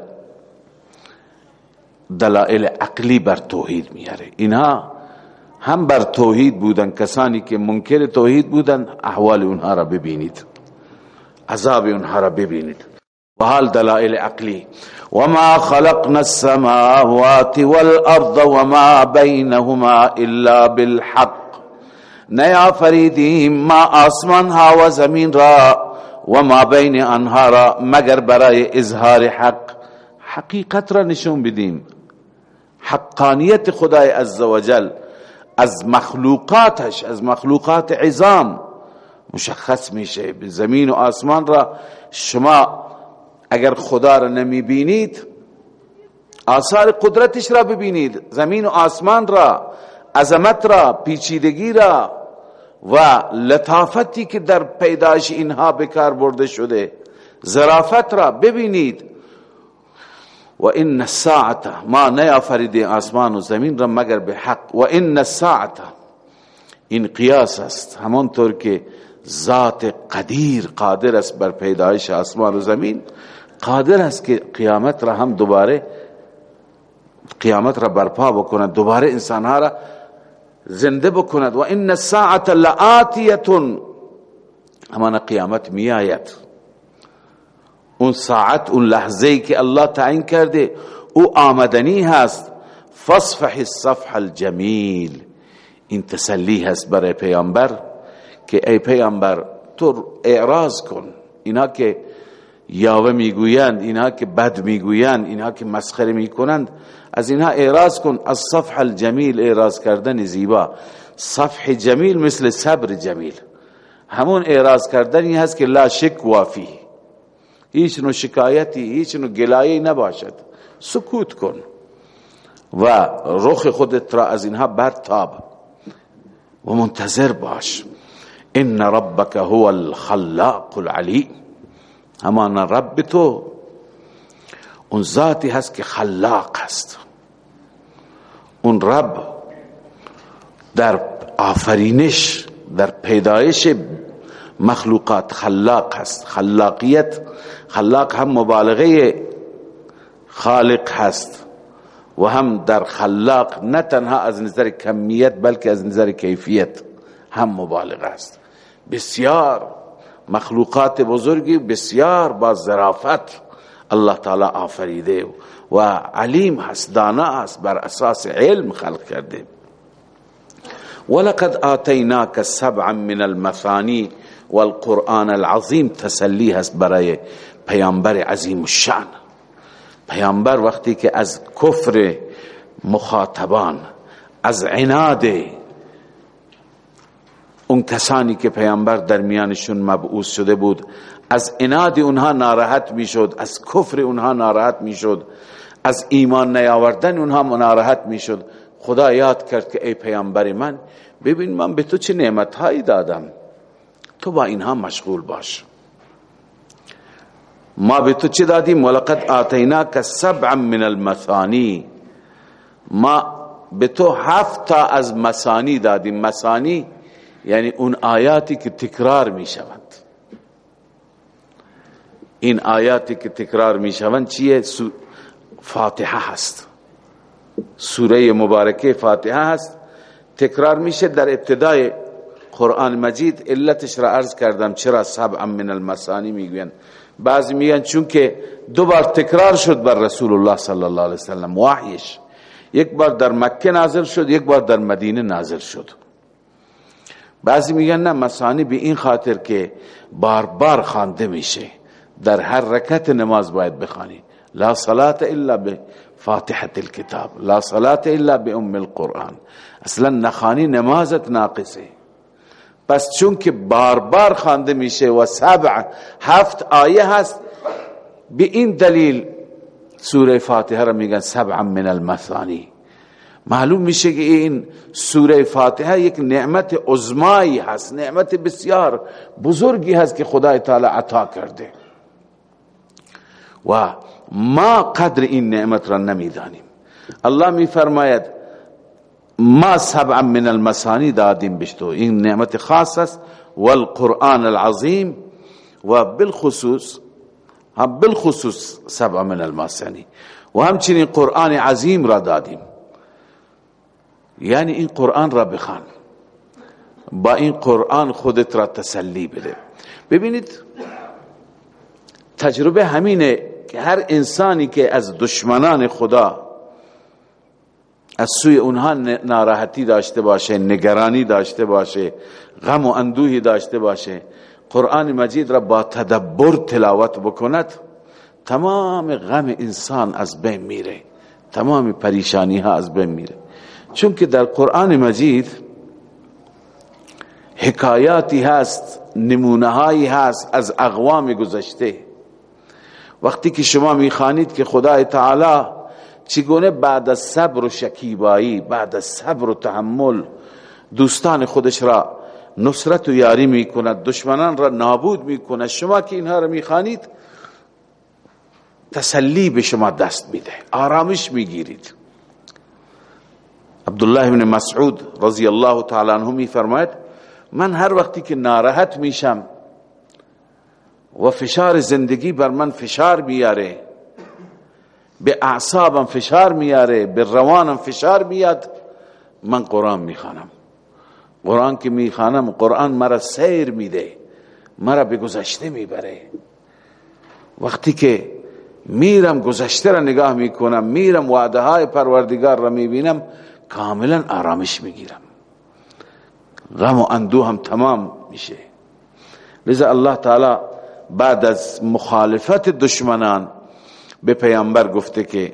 دلائل عقلی بر توحید میاره. اینها هم بر توحید بودن. کسانی که منکر توحید بودن احوال اونها را ببینید. عذاب اونها را ببینید. و حال دلائل عقلی. وما خلقنا السماوات والارض وما بينهما الا بالحق. نیا فریدیم ما آسمان ها و زمین را و ما بین آنها را مگر برای اظهار حق. حقیقت را نشون بدیم. حقانیت خدای عزوجل از مخلوقاتش از مخلوقات عظام مشخص میشه. زمین و آسمان را شما اگر خدا را نمی بینید آثار قدرتش را ببینید. زمین و آسمان را عظمت را پیچیدگی را و لطافتی که در پیدایش اینها بکار برده شده. ظرافت را ببینید. و ان الساعت ما نیافرید آسمان و زمین را مگر به حق. و ان الساعت این قیاس است. همانطور که ذات قدیر قادر است بر پیدایش آسمان و زمین قادر است که قیامت را هم دوباره قیامت را برپا بکند. دوباره انسانها را زنده بکند. و ان الساعت لآتیتون همان قیامت می آید. اون ساعت اون لحظه که الله تعیین کرده او آمدنی هست. فصفح الصفح الجمیل. این تسلی هست برای پیامبر که ای پیامبر تو اعراض کن. اینا که یاوه می‌گویند اینها که بد می‌گویند اینها که مسخره می‌کنند از اینها اعراض کن از صفح الجمیل اعراض کردن زیبا. صفح جمیل مثل صبر جمیل. همون اعراض کردنی هست که لا شک وافی هیچ نوع شکایتی هیچ نوع گلایی نباشد. سکوت کن. و رخ خودت را از اینها برتاب و منتظر باش. ان ربک هو الخلاق العلی همان رب تو اون ذاتی هست که خلاق هست اون رب در آفرینش در پیدایش مخلوقات خلاق هست. خلاقیت خلاق هم مبالغه خالق هست و هم در خلاق نه تنها از نظر کمیت بلکه از نظر کیفیت هم مبالغه است. بسیار مخلوقات بزرگی بسیار با ظرافت الله تعالی آفریده و علیم هست دانا هست بر اساس علم خلق کرده. ولقد آتیناک سبعا من المثانی والقرآن العظیم تسلی هست برای پیامبر عظیم الشان پیامبر وقتی که از کفر مخاطبان از عناد اون کسانی که پیامبر در میانشون مبعوث شده بود از عناد اونها ناراحت می‌شد از کفر اونها ناراحت می‌شد از ایمان نیاوردن اونها ناراحت می‌شد. خدا یاد کرد که ای پیامبر من ببین من به تو چه نعمت هایی دادم. تو با اینها مشغول باش. ما به تو چه دادیم؟ ولقد آتیناک سبعا من المثانی. ما به تو هفت تا از مسانی دادیم. مسانی یعنی اون آیاتی که تکرار می شوند این آیاتی که تکرار می شوند چیه فاتحه هست. سوره مبارکه فاتحه هست. تکرار میشه در ابتدای قرآن مجید علتش را عرض کردم چرا سبع من المسانی می‌گوین؟ بعضی میگن چون که دو بار تکرار شد بر رسول الله صلی الله علیه وسلم وحیش. یک بار در مکه نازل شد یک بار در مدینه نازل شد. بعضی میگن نه مسانی به این خاطر که بار بار خوانده میشه. در هر رکعت نماز باید بخوانی لا صلاة الا بفاتحة الكتاب. لا صلاة الا بام القرآن. اصلا نخانی نمازت ناقصه. پس چون که بار بار خوانده میشه و سبع هفت آیه هست به این دلیل سوره فاتحه را میگن سبع من المثانی. معلوم میشه که این سوره فاتحه یک نعمت عظمایی هست نعمت بسیار بزرگی هست که خدای تعالی عطا کرده. و ما قدر این نعمت را نمی‌دانیم. الله می فرماید ما سبع من المسانی دادیم بشتو این نعمت خاص است. والقرآن العظیم و بالخصوص هم بالخصوص سبع من المسانی و همچنین قرآن عظیم را دادیم. یعنی این قرآن را بخوان. با این قرآن خودت را تسلی بده. ببینید تجربه همینه. که هر انسانی که از دشمنان خدا از سوی اونها ناراحتی داشته باشه نگرانی داشته باشه غم و اندوهی داشته باشه قرآن مجید را با تدبر تلاوت بکند تمام غم انسان از بین میره تمام پریشانی ها از بین میره. چون که در قرآن مجید حکایاتی هست نمونه هایی هست از اقوام گذشته. وقتی که شما می‌خوانید که خدای تعالی چگونه بعد از صبر و شکیبایی بعد از صبر و تحمل دوستان خودش را نصرت و یاری می‌کند دشمنان را نابود می‌کند شما که اینها را می‌خوانید تسلی به شما دست میده آرامش می‌گیرید. عبدالله بن مسعود رضی الله تعالی عنه میفرماید من هر وقتی که ناراحت میشم و فشار زندگی بر من فشار بیاره. به اعصابم فشار میاره به روانم فشار بیاد. من قرآن می‌خوانم. قرآن که می‌خوانم قرآن مرا سیر میده مرا به گذشته می‌بره. وقتی که میرم گذشته را نگاه می‌کنم میرم وعده های پروردگار را می‌بینم کاملا آرامش می‌گیرم. غم و اندو هم تمام میشه. لذا الله تعالی بعد از مخالفت دشمنان به پیامبر گفته که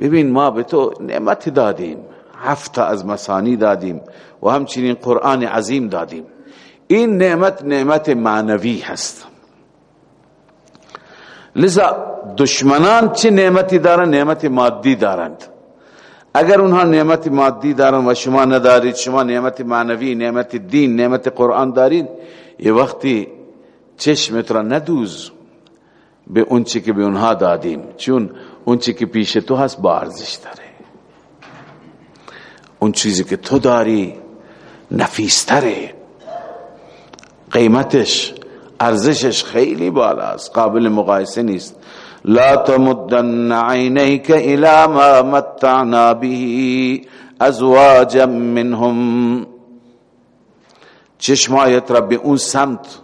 ببین ما به تو نعمت دادیم هفته از مسانی دادیم و همچنین قرآن عظیم دادیم. این نعمت نعمت معنوی هست. لذا دشمنان چه نعمتی دارن؟ نعمت مادی دارند. اگر اونها نعمت مادی دارن و شما ندارید شما نعمت معنوی نعمت دین نعمت قرآن دارید یه وقتی چشمت را ندوز به اون چی که به اونها دادیم چون اون چی که پیش تو هست با ارزش داره اون چیزی که تو داری نفیستره قیمتش ارزشش خیلی بالا است قابل مقایسه نیست. لا تمدن عینیک الى ما متعنا به ازواجا منهم. چشمایت را به اون سمت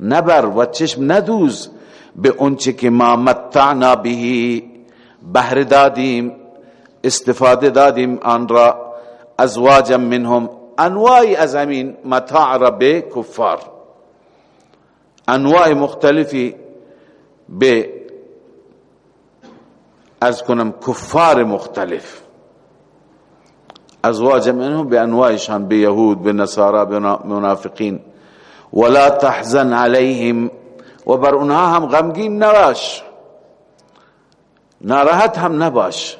نبر و چشم ندوز به اونچه که ما متعنا به بهر دادیم استفاده دادیم آن را ازواجا منهم. انواعی از همین متاع را به کفار. انواع مختلفی به از کنم کفار مختلف. ازواج منهم به انواعشان به یهود به نصارا به منافقین. ولا تحزن علیهم و بر اونها هم غمگین نباش. ناراحت هم نباش.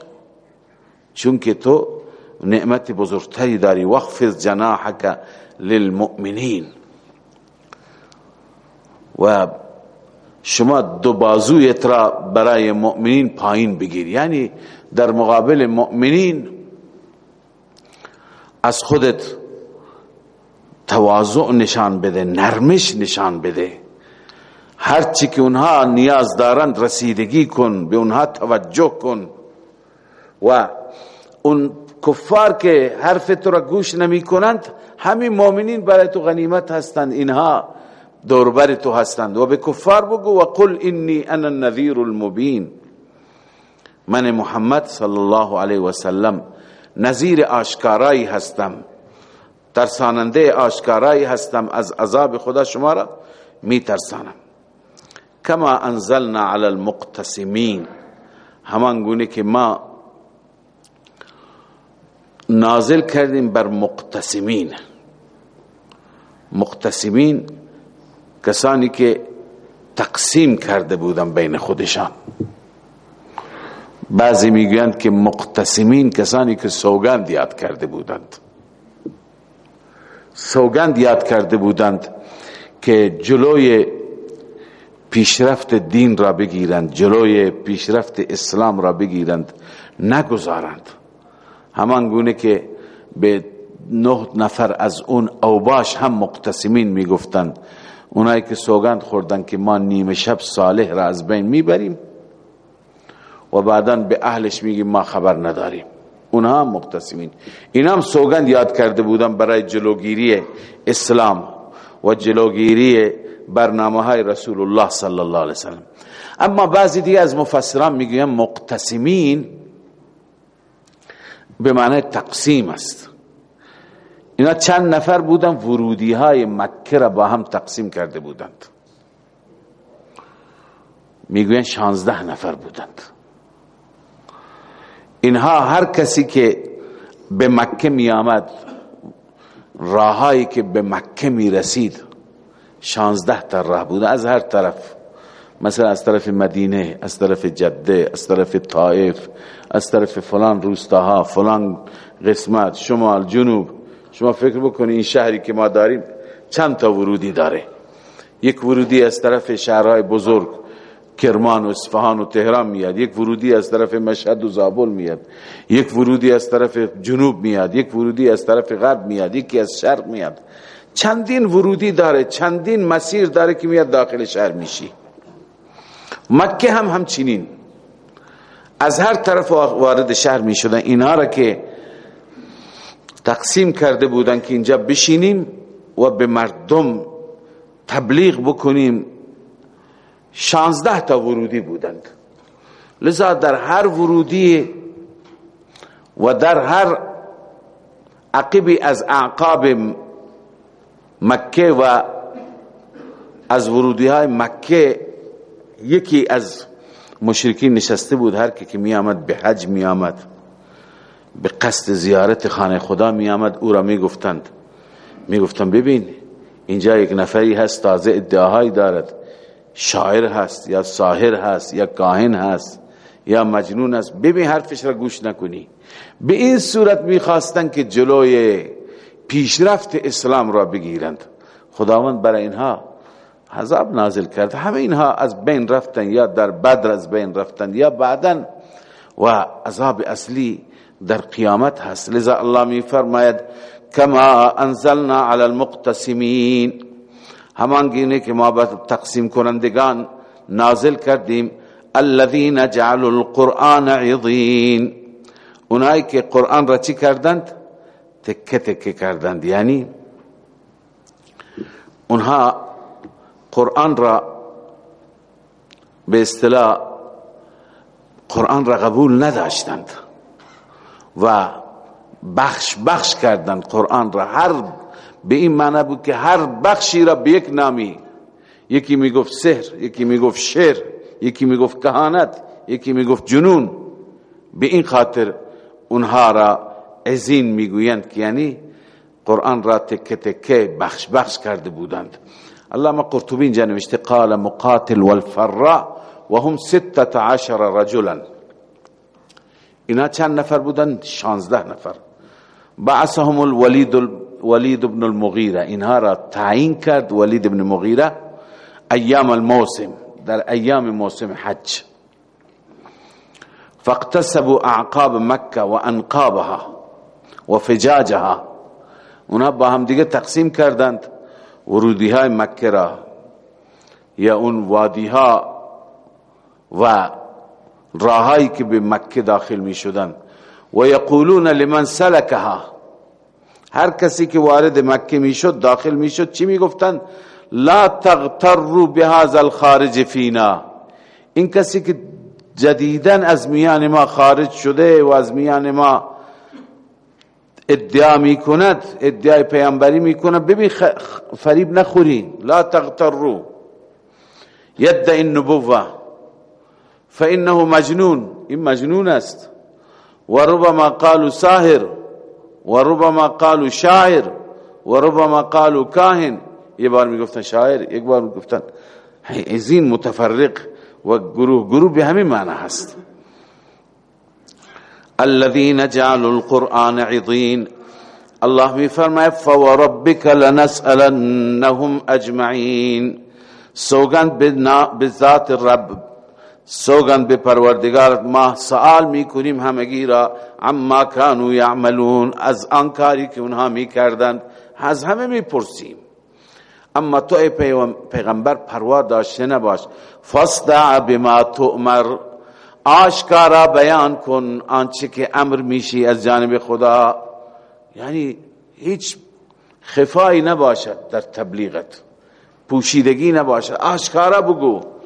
چون که تو نعمت بزرگتری داری. وخفض جناحك للمؤمنین. و شما دو بازویت را برای مؤمنین پایین بگیر. یعنی در مقابل مؤمنین از خودت تواضع نشان بده نرمش نشان بده. هرچی که اونها نیاز دارند رسیدگی کن به اونها توجه کن. و اون کفار که حرف تو را گوش نمی کنند همین مؤمنین برای تو غنیمت هستند. اینها دوربر تو هستند. و به کفار بگو و قل انی انا النذیر المبین. من محمد صلی الله علیه و سلم نظیر آشکارایی هستم. ترساننده آشکارایی هستم از عذاب خدا شما را می ترسانم کما انزلنا علی المقتسمین. همان گونه که ما نازل کردیم بر مقتسمین. مقتسمین کسانی که تقسیم کرده بودن بین خودشان. بعضی می‌گویند که مقتسمین کسانی که سوگند یاد کرده بودند. سوگند یاد کرده بودند که جلوی پیشرفت دین را بگیرند جلوی پیشرفت اسلام را بگیرند نگذارند. همان گونه که به نه نفر از اون اوباش هم مقتسمین می‌گفتند. اونایی که سوگند خوردن که ما نیمه شب صالح را از بین می‌بریم و بعدا به اهلش میگیم ما خبر نداریم. اونها هم مقتسمین این هم سوگند یاد کرده بودن برای جلوگیری اسلام و جلوگیری برنامه های رسول الله صلی الله علیه وسلم. اما بعضی دیگه از مفسران می‌گوین مقتسمین به معنی تقسیم است. اینا چند نفر بودن ورودی های مکه را با هم تقسیم کرده بودند. می‌گوین شانزده نفر بودند. اینها هر کسی که به مکه می آمد راهایی که به مکه می رسید شانزده تا راه بود از هر طرف. مثلا از طرف مدینه از طرف جده از طرف طائف از طرف فلان روستاها فلان قسمت شمال جنوب. شما فکر بکنید این شهری که ما داریم چند تا ورودی داره. یک ورودی از طرف شهرهای بزرگ. کرمان و اصفهان و تهران میاد یک ورودی از طرف مشهد و زابل میاد یک ورودی از طرف جنوب میاد یک ورودی از طرف غرب میاد یکی از شرق میاد. چندین ورودی داره چندین مسیر داره که میاد داخل شهر میشی. مکه هم همچنین. از هر طرف وارد شهر می‌شدن. اینا را که تقسیم کرده بودن که اینجا بشینیم و به مردم تبلیغ بکنیم. شانزده تا ورودی بودند. لذا در هر ورودی و در هر عقبی از اعقاب مکه و از ورودی های مکه یکی از مشرکین نشسته بود هر که می آمد به حج می آمد به قصد زیارت خانه خدا می آمد او را می گفتند می گفتند ببین اینجا یک نفری هست تازه ادعاهایی دارد. شاعر هست یا ساحر هست یا کاهن هست یا مجنون هست ببین حرفش را گوش نکنی. به این صورت می‌خواستن که جلوی پیشرفت اسلام را بگیرند. خداوند برای اینها عذاب نازل کرد. همه اینها از بین رفتن یا در بدر از بین رفتن یا بعدا و عذاب اصلی در قیامت هست. لذا الله می فرماید کما انزلنا علی المقتسمین همان گینه که ما تقسیم کنندگان نازل کردیم الذين جعلوا القرآن عضین. اونایی که قرآن را چی کردند؟ تکه تکه کردند. یعنی اونها قرآن را به اصطلاح قرآن را قبول نداشتند و بخش بخش کردند. قرآن را هر به این معنی بود که هر بخشی را به یک نامی یکی می‌گفت سحر یکی می‌گفت شعر یکی می‌گفت کهانت یکی می‌گفت جنون به این خاطر اونها را ازین می‌گویند که یعنی قرآن را تکه تکه بخش بخش کرده بودند. ما قرطبی اینجا نوشته قال مقاتل والفراء وهم ستة عشر رجلا. اینا چند نفر بودند؟ شانزده نفر. بعثهم الولید ولید ابن المغیره. اینها را تعیین کرد ولید ابن مغیره ایام الموسم در ایام موسم حج. فاقتسبوا اعقاب مکه و انقابها و فجاجها. اونا با هم دیگه تقسیم کردند ورودی های مکه را. یا اون وادی ها و راهایی که به مکه داخل می شدن و یقولون لمن سلکها. هر کسی که وارد مکه می شد داخل می شد چی می گفتن لا تغتروا بهذا الخارج فینا. این کسی که جدیدن از میان ما خارج شده و از میان ما ادعا می کند ادعای پیامبری می کند ببین فریب نخوری. لا تغتروا. یدعی النبوه فانه مجنون. این مجنون است. و ربما قالوا ساهر و ربما قالوا شاعر و ربما قالوا کاهن یه بار میگفتن شاعر یک بار میگفتن ازین متفرق و گروه گروه به همین معنی هست. الذين جعلوا القرآن عضين. الله می فرماید فوربك لنسألنهم اجمعین سوگند به ذات رب سوگند به پروردگار ما سوال می‌کنیم همگی را عما کانو یعملون؟ از آن کاری که اونها می‌کردند از همه می‌پرسیم. اما تو ای پیغمبر پروا داشته نباش. فصدع بما تؤمر. آشکارا بیان کن آنچه که امر میشی از جانب خدا. یعنی هیچ خفایی نباشد در تبلیغت. پوشیدگی نباشد. آشکارا بگو.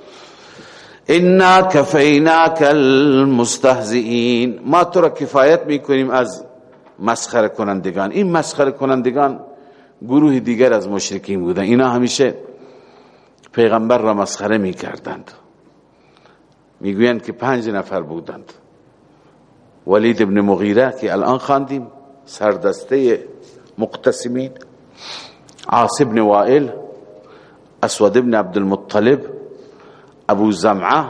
انا کفیناک المستهزئین ما تو را کفایت می‌کنیم از مسخره کنندگان این مسخره کنندگان گروه دیگر از مشرکین بودن اینا همیشه پیغمبر را مسخره می‌کردند می‌گویند که پنج نفر بودند ولید ابن مغیره که الان خواندیم سردسته مقتسمین عاص ابن وائل اسود ابن عبد المطلب ابو زمعه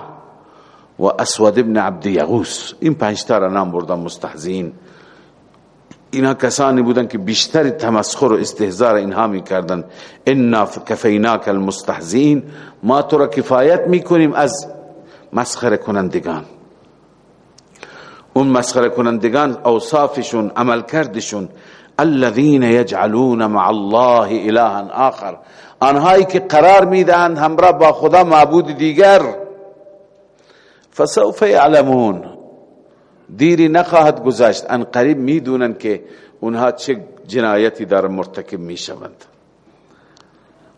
و اسود ابن عبد یغوس این پنج تا را نام بردن مستحزین اینا کسانی بودن که بیشتر تمسخر و استهزار اینها می‌کردن انا کفیناک المستحزین ما تو را کفایت می‌کنیم از مسخره کنندگان اون مسخره کنندگان اوصافشون عمل کردشون الذين يجعلون مع الله الها آخر. آنهایی که قرار می‌دهند همراه با خدا معبود دیگر. فسوف یعلمون. دیری نخواهد گذشت. ان قریب می‌دونن که اونها چه جنایتی در مرتکب می‌شوند.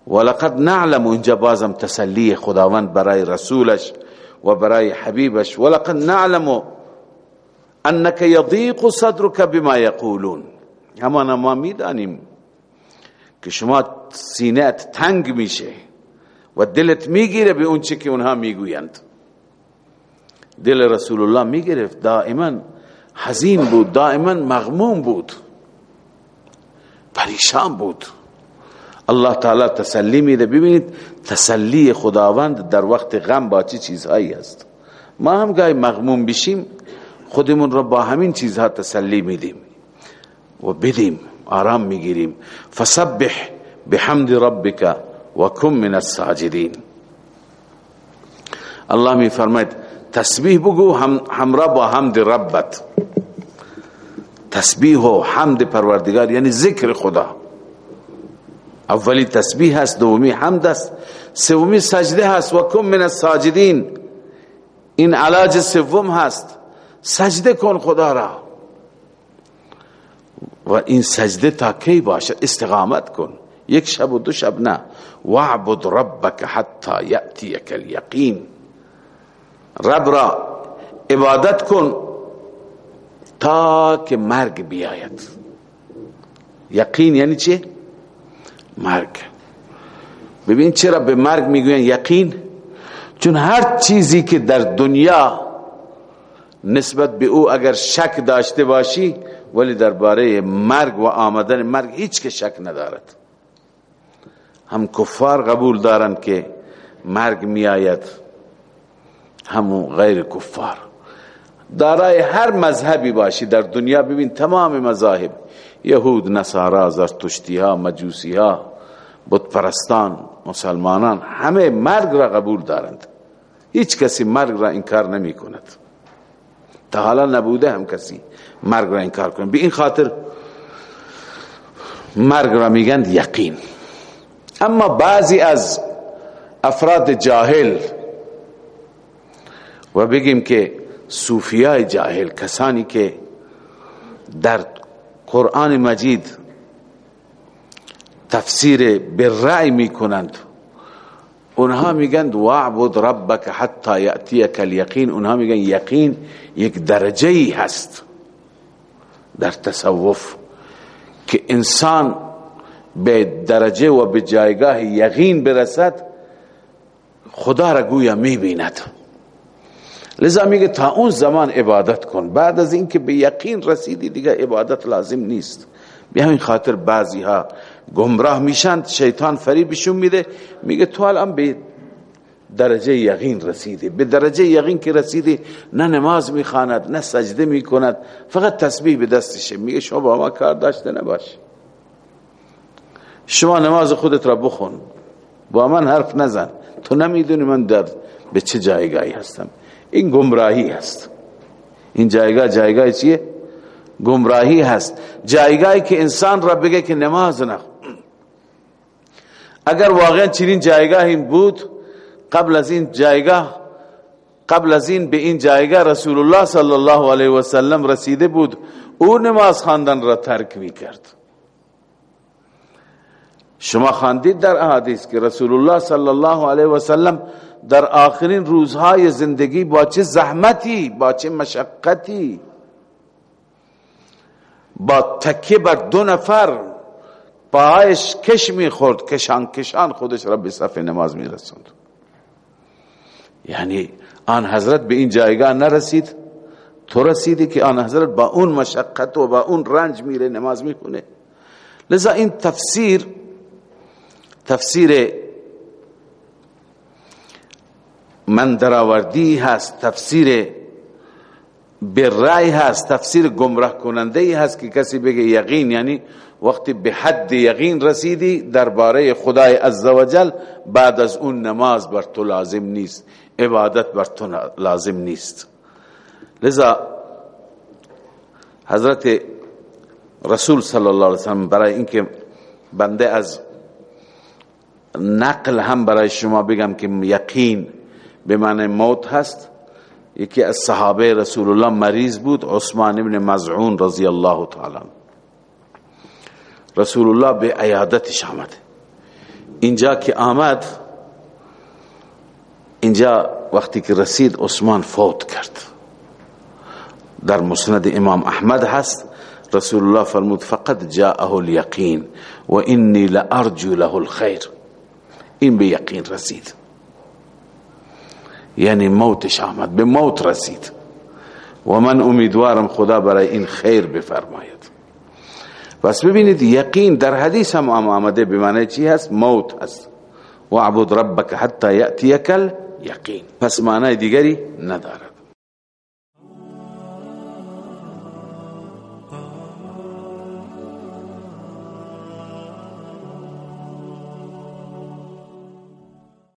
ولقد نعلم. اینجا بازم تسلی خداوند برای رسولش و برای حبیبش. ولقد نعلم انك يضيق صدرك بما يقولون همان ما می‌دانیم که شما سینت تنگ میشه و دلت می‌گیره به اون چی که اونها می‌گویند. دل رسول الله می‌گرفت. دائما حزین بود دائما مغموم بود. پریشان بود. الله تعالی تسلی میده. ببینید تسلی خداوند در وقت غم با چه چیزهایی است؟ ما هم گاهی مغموم بشیم خودمون را با همین چیزها تسلی میدیم. و بدیم آرام می‌گیریم. فسبح بحمد ربك و من الساجدین. الله می فرماید تسبیح بگو هم همراه با حمد ربت. تسبیح و حمد پروردگار یعنی ذکر خدا. اولی تسبیح هست دومی حمد است سومی سجده هست و کم من الساجدین. این علاج سوم هست. سجده کن خدا را. و این سجده تا کی باشه استقامت کن. یک شب و دو شب نه. وعبد ربک حتی یأتیک الیقین. رب را عبادت کن تا که مرگ بیاید. یقین یعنی چه؟ مرگ. ببین چرا به مرگ می‌گوین یقین؟ چون هر چیزی که در دنیا نسبت به او اگر شک داشته باشی ولی درباره مرگ و آمدن مرگ هیچ که شک ندارد. هم کفار قبول دارند که مرگ میآید هم غیر کفار. دارای هر مذهبی باشی در دنیا ببین تمام مذاهب یهود نصارا زرتشتی ها مجوسی ها بود پرستان مسلمانان همه مرگ را قبول دارند. هیچ کسی مرگ را انکار نمی کند تا حالا نبوده هم کسی. مرگ را انکار کند به این خاطر مرگ را میگند یقین. اما بعضی از افراد جاهل و بگیم که صوفیای جاهل کسانی که در قرآن مجید تفسیر بالرأی می کنند اونها میگن وعبد ربک حتی یأتیک الیقین. اونها میگن یقین یک درجه ای هست. در تصوف که انسان به درجه و به جایگاه یقین برسد خدا را گویا می‌بیند. لذا میگه تا اون زمان عبادت کن. بعد از اینکه به یقین رسیدی دیگه عبادت لازم نیست. به همین خاطر بعضی ها گمراه میشند شیطان فریبشون میده. میگه تو الان به درجه یقین رسیدی به درجه یقین که رسیدی نه نماز می‌خواند نه سجده می‌کند فقط تسبیح به دستشه. میگه شما با ما کار داشته نباش. شما نماز خودت را بخون. با من حرف نزن. تو نمی‌دونی من در به چه جایگاهی هستم. این گمراهی هست. این جایگاه جایگاه چیه؟ گمراهی هست. جایگاهی که انسان را بگه که نماز نه اگر واقعا چنین جایگاهی بود قبل از این جایگاه قبل از این به این جایگاه رسول الله صلی الله علیه و سلم رسیده بود. او نماز خواندن را ترک می کرد شما خواندید در احادیث که رسول الله صلی الله علیه و سلم در آخرین روزهای زندگی با چه زحمتی با چه مشقتی با تکیه بر دو نفر پایش کش می‌خورد کشان کشان خودش را به صف نماز میرسوند. یعنی آن حضرت به این جایگاه نرسید. تو رسیدی که آن حضرت با اون مشقت و با اون رنج میره نماز می‌خونه. لذا این تفسیر تفسیر من دراوردی هست تفسیر برای هست تفسیر گمراه کننده ای هست که کسی بگه یقین یعنی وقتی به حد یقین رسیدی درباره خدای عزوجل بعد از اون نماز بر تو لازم نیست. عبادت بر تو لازم نیست. لذا حضرت رسول صلی الله علیه وسلم برای اینکه بنده از نقل هم برای شما بگم که یقین به معنی موت هست یکی از صحابه رسول الله مریض بود عثمان ابن مزعون رضی الله تعالی رسول الله به عیادتش آمد. اینجا که آمد اینجا وقتی که رسید عثمان فوت کرد. در مسند امام احمد هست رسول الله فرمود فقط جاءه اليقین و انی لارجو له الخیر. این به یقین رسید. یعنی موتش آمد به موت رسید. و من امیدوارم خدا برای این خیر بفرماید. پس ببینید یقین در حدیث هم آمده به معنی چی هست؟ موت هست. و عبد ربک حتی یأتیک یقین. پس معنی دیگری ندارد